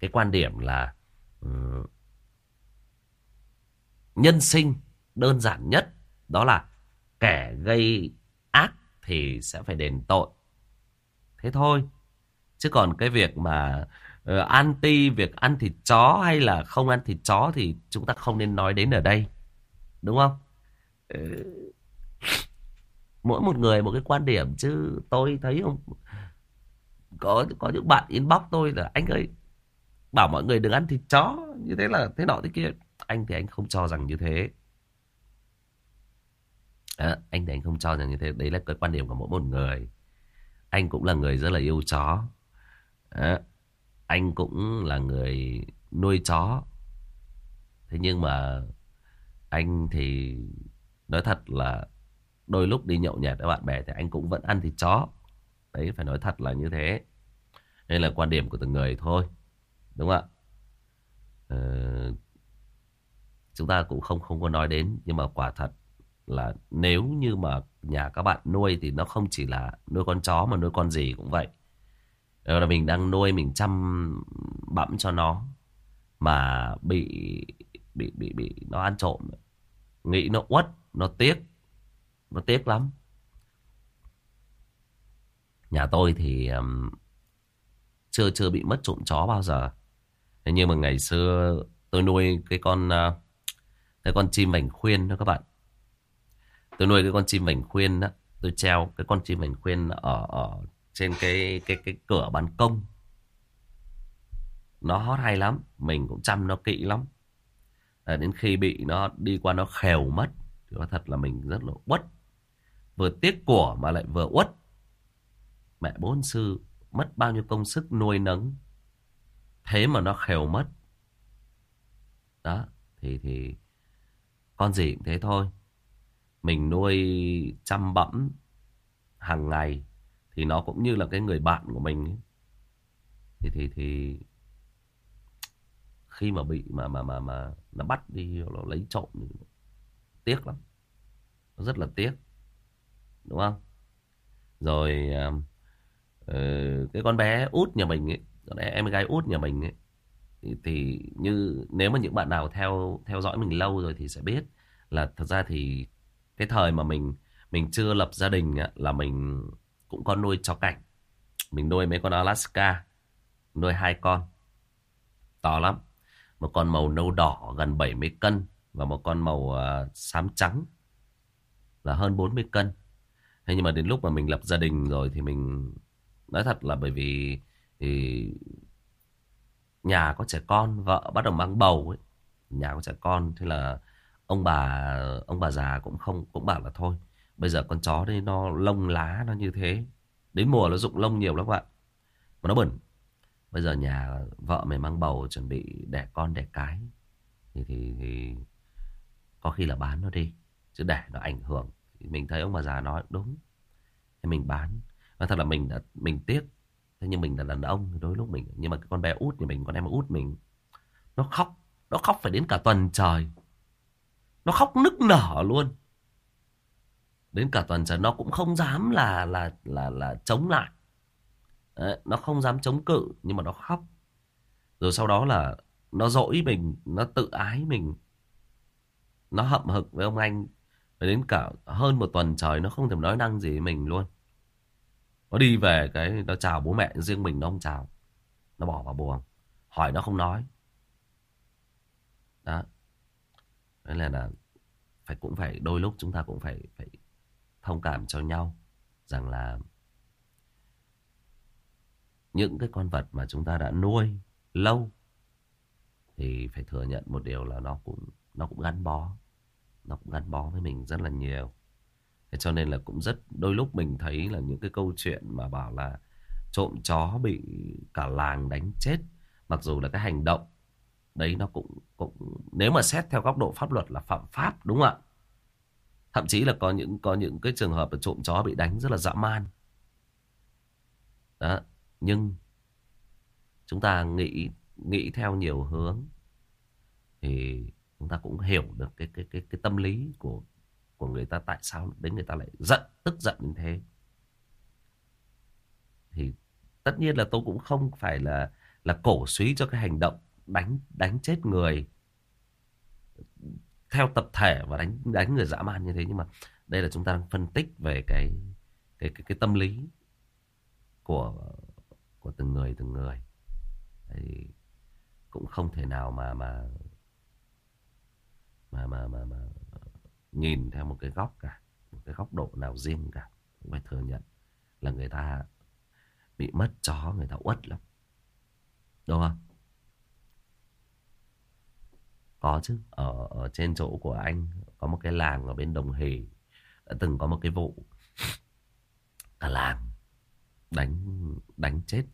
cái quan điểm là um, nhân sinh đơn giản nhất đó là kẻ gây ác thì sẽ phải đền tội. Thế thôi. Chứ còn cái việc mà uh, anti việc ăn thịt chó hay là không ăn thịt chó thì chúng ta không nên nói đến ở đây. Đúng không? Uh, mỗi một người một cái quan điểm chứ tôi thấy không có có những bạn inbox tôi là anh ơi bảo mọi người đừng ăn thịt chó như thế là thế nọ thế kia. Anh thì anh không cho rằng như thế. À, anh thì anh không cho rằng như thế. Đấy là cái quan điểm của mỗi một người. Anh cũng là người rất là yêu chó. À, anh cũng là người nuôi chó. Thế nhưng mà anh thì nói thật là đôi lúc đi nhậu nhẹt với bạn bè thì anh cũng vẫn ăn thịt chó. Đấy phải nói thật là như thế. Đây là quan điểm của từng người thôi đúng không ạ? Ờ, chúng ta cũng không không có nói đến nhưng mà quả thật là nếu như mà nhà các bạn nuôi thì nó không chỉ là nuôi con chó mà nuôi con gì cũng vậy. Ờ, là mình đang nuôi mình chăm bẵm cho nó mà bị bị bị bị nó ăn trộm. Nghĩ nó uất nó tiếc nó tiếc lắm. Nhà tôi thì um, chưa chưa bị mất trộm chó bao giờ. Thế nhưng mà ngày xưa tôi nuôi cái con uh, cái con chim vành khuyên đó các bạn. Tôi nuôi cái con chim vành khuyên đó tôi treo cái con chim vành khuyên ở ở trên cái cái cái cửa ban công. Nó hót hay lắm mình cũng chăm nó kỹ lắm. À, đến khi bị nó đi qua nó khèo mất thì thật là mình rất là uất vừa tiếc của mà lại vừa uất. Mẹ bốn sư mất bao nhiêu công sức nuôi nấng, thế mà nó khều mất. Đó, thì thì con gì cũng thế thôi. Mình nuôi chăm bẵm hàng ngày thì nó cũng như là cái người bạn của mình ấy. thì thì thì khi mà bị mà mà mà mà nó bắt đi nó lấy trộm thì tiếc lắm. Nó rất là tiếc đúng không? Rồi uh, cái con bé út nhà mình ấy con em gái út nhà mình ấy thì, thì như nếu mà những bạn nào theo theo dõi mình lâu rồi thì sẽ biết là thật ra thì cái thời mà mình mình chưa lập gia đình là mình cũng có nuôi chó cảnh. Mình nuôi mấy con Alaska nuôi hai con to lắm. Một con màu nâu đỏ gần 70 cân và một con màu uh, xám trắng là hơn 40 cân thế nhưng mà đến lúc mà mình lập gia đình rồi thì mình nói thật là bởi vì thì nhà có trẻ con vợ bắt đầu mang bầu ấy nhà có trẻ con thế là ông bà ông bà già cũng không cũng bảo là thôi bây giờ con chó đây nó lông lá nó như thế. Đến mùa nó rụng lông nhiều lắm các bạn mà nó bẩn. Bây giờ nhà vợ mày mang bầu chuẩn bị đẻ con đẻ cái thì thì, thì có khi là bán nó đi chứ để nó ảnh hưởng mình thấy ông bà già nói đúng thì mình bán. Và thật là mình đã mình tiếc. Thế nhưng mình là đàn ông đôi lúc mình nhưng mà cái con bé út nhà mình con em út mình nó khóc nó khóc phải đến cả tuần trời. Nó khóc nức nở luôn. Đến cả tuần trời nó cũng không dám là là là là chống lại. Đấy, nó không dám chống cự nhưng mà nó khóc. Rồi sau đó là nó dỗi mình nó tự ái mình. Nó hậm hực với ông anh đến cả hơn một tuần trời nó không thèm nói năng gì với mình luôn. Nó đi về cái nó chào bố mẹ riêng mình nó không chào. Nó bỏ vào buồng. Hỏi nó không nói. Đó. Nên là, là phải cũng phải đôi lúc chúng ta cũng phải phải thông cảm cho nhau rằng là những cái con vật mà chúng ta đã nuôi lâu thì phải thừa nhận một điều là nó cũng nó cũng gắn bó nó cũng gắn bó với mình rất là nhiều. Thế cho nên là cũng rất, đôi lúc mình thấy là những cái câu chuyện mà bảo là trộm chó bị cả làng đánh chết, mặc dù là cái hành động đấy nó cũng cũng, nếu mà xét theo góc độ pháp luật là phạm pháp, đúng không ạ? Thậm chí là có những có những cái trường hợp là trộm chó bị đánh rất là dã man. Đó, nhưng chúng ta nghĩ nghĩ theo nhiều hướng thì chúng ta cũng hiểu được cái cái cái cái tâm lý của của người ta tại sao đến người ta lại giận tức giận như thế. Thì tất nhiên là tôi cũng không phải là là cổ suý cho cái hành động đánh đánh chết người theo tập thể và đánh đánh người dã man như thế. Nhưng mà đây là chúng ta đang phân tích về cái cái cái, cái tâm lý của của từng người từng người. Thì cũng không thể nào mà mà mà mà nhìn theo một cái góc cả, một cái góc độ nào riêng cả, cũng phải thừa nhận là người ta bị mất chó, người ta uất lắm. Đúng không? Có chứ, ở ở trên chỗ của anh có một cái làng ở bên đồng hỷ, đã từng có một cái vụ cả làng đánh đánh chết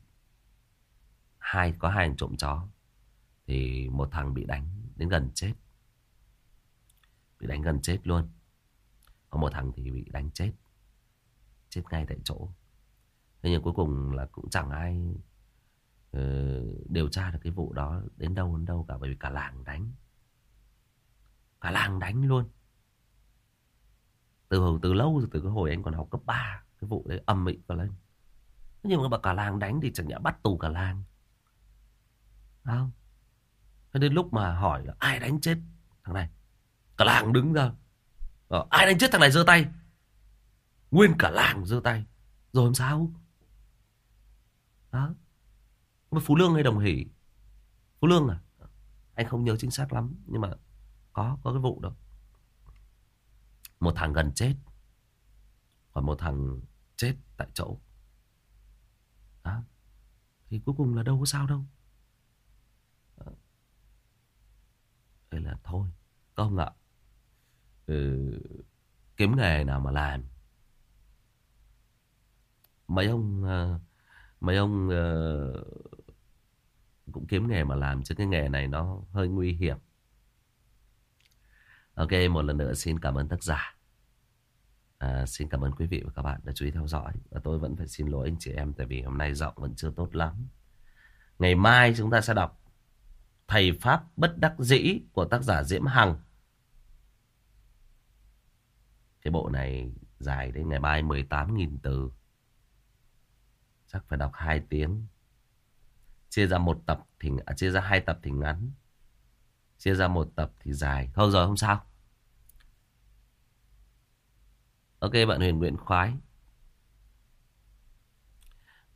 hai, có hai thằng trộm chó, thì một thằng bị đánh đến gần chết bị đánh gần chết luôn. Có một thằng thì bị đánh chết. Chết ngay tại chỗ. Thế nhưng cuối cùng là cũng chẳng ai uh, điều tra được cái vụ đó đến đâu đến đâu cả bởi vì cả làng đánh. Cả làng đánh luôn. Từ từ lâu từ cái hồi anh còn học cấp 3 cái vụ đấy âm mị vào lên. Nhưng mà cả làng đánh thì chẳng nhẽ bắt tù cả làng. Không? Thế đến lúc mà hỏi là ai đánh chết thằng này? Cả làng đứng ra. Ờ, ai đánh chết thằng này giơ tay? Nguyên cả làng giơ tay. Rồi làm sao? Đó. Phú lương hay đồng hỷ? Phú lương à? Anh không nhớ chính xác lắm nhưng mà có có cái vụ đó. Một thằng gần chết. Còn một thằng chết tại chỗ. Đó. Thì cuối cùng là đâu có sao đâu. Thế là thôi. Công ạ? Ừ, Kiếm nghề nào mà làm. Mấy ông ờ, Mấy ông ờ, Cũng kiếm nghề mà làm Chứ cái nghề này nó hơi nguy hiểm. Ok một lần nữa xin cảm ơn tác giả. À, Xin cảm ơn quý vị và các bạn đã chú ý theo dõi. Và tôi vẫn phải xin lỗi anh chị em Tại vì hôm nay giọng vẫn chưa tốt lắm. Ngày mai chúng ta sẽ đọc Thầy Pháp bất đắc dĩ của tác giả Diễm Hằng. Cái bộ này dài đến ngày mai 18.000 từ. Chắc phải đọc 2 tiếng. Chia ra một tập thì à, chia ra hai tập thì ngắn. Chia ra một tập thì dài. Thôi rồi không sao. Ok bạn Huyền Nguyễn Khoái.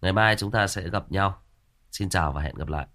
Ngày mai chúng ta sẽ gặp nhau. Xin chào và hẹn gặp lại.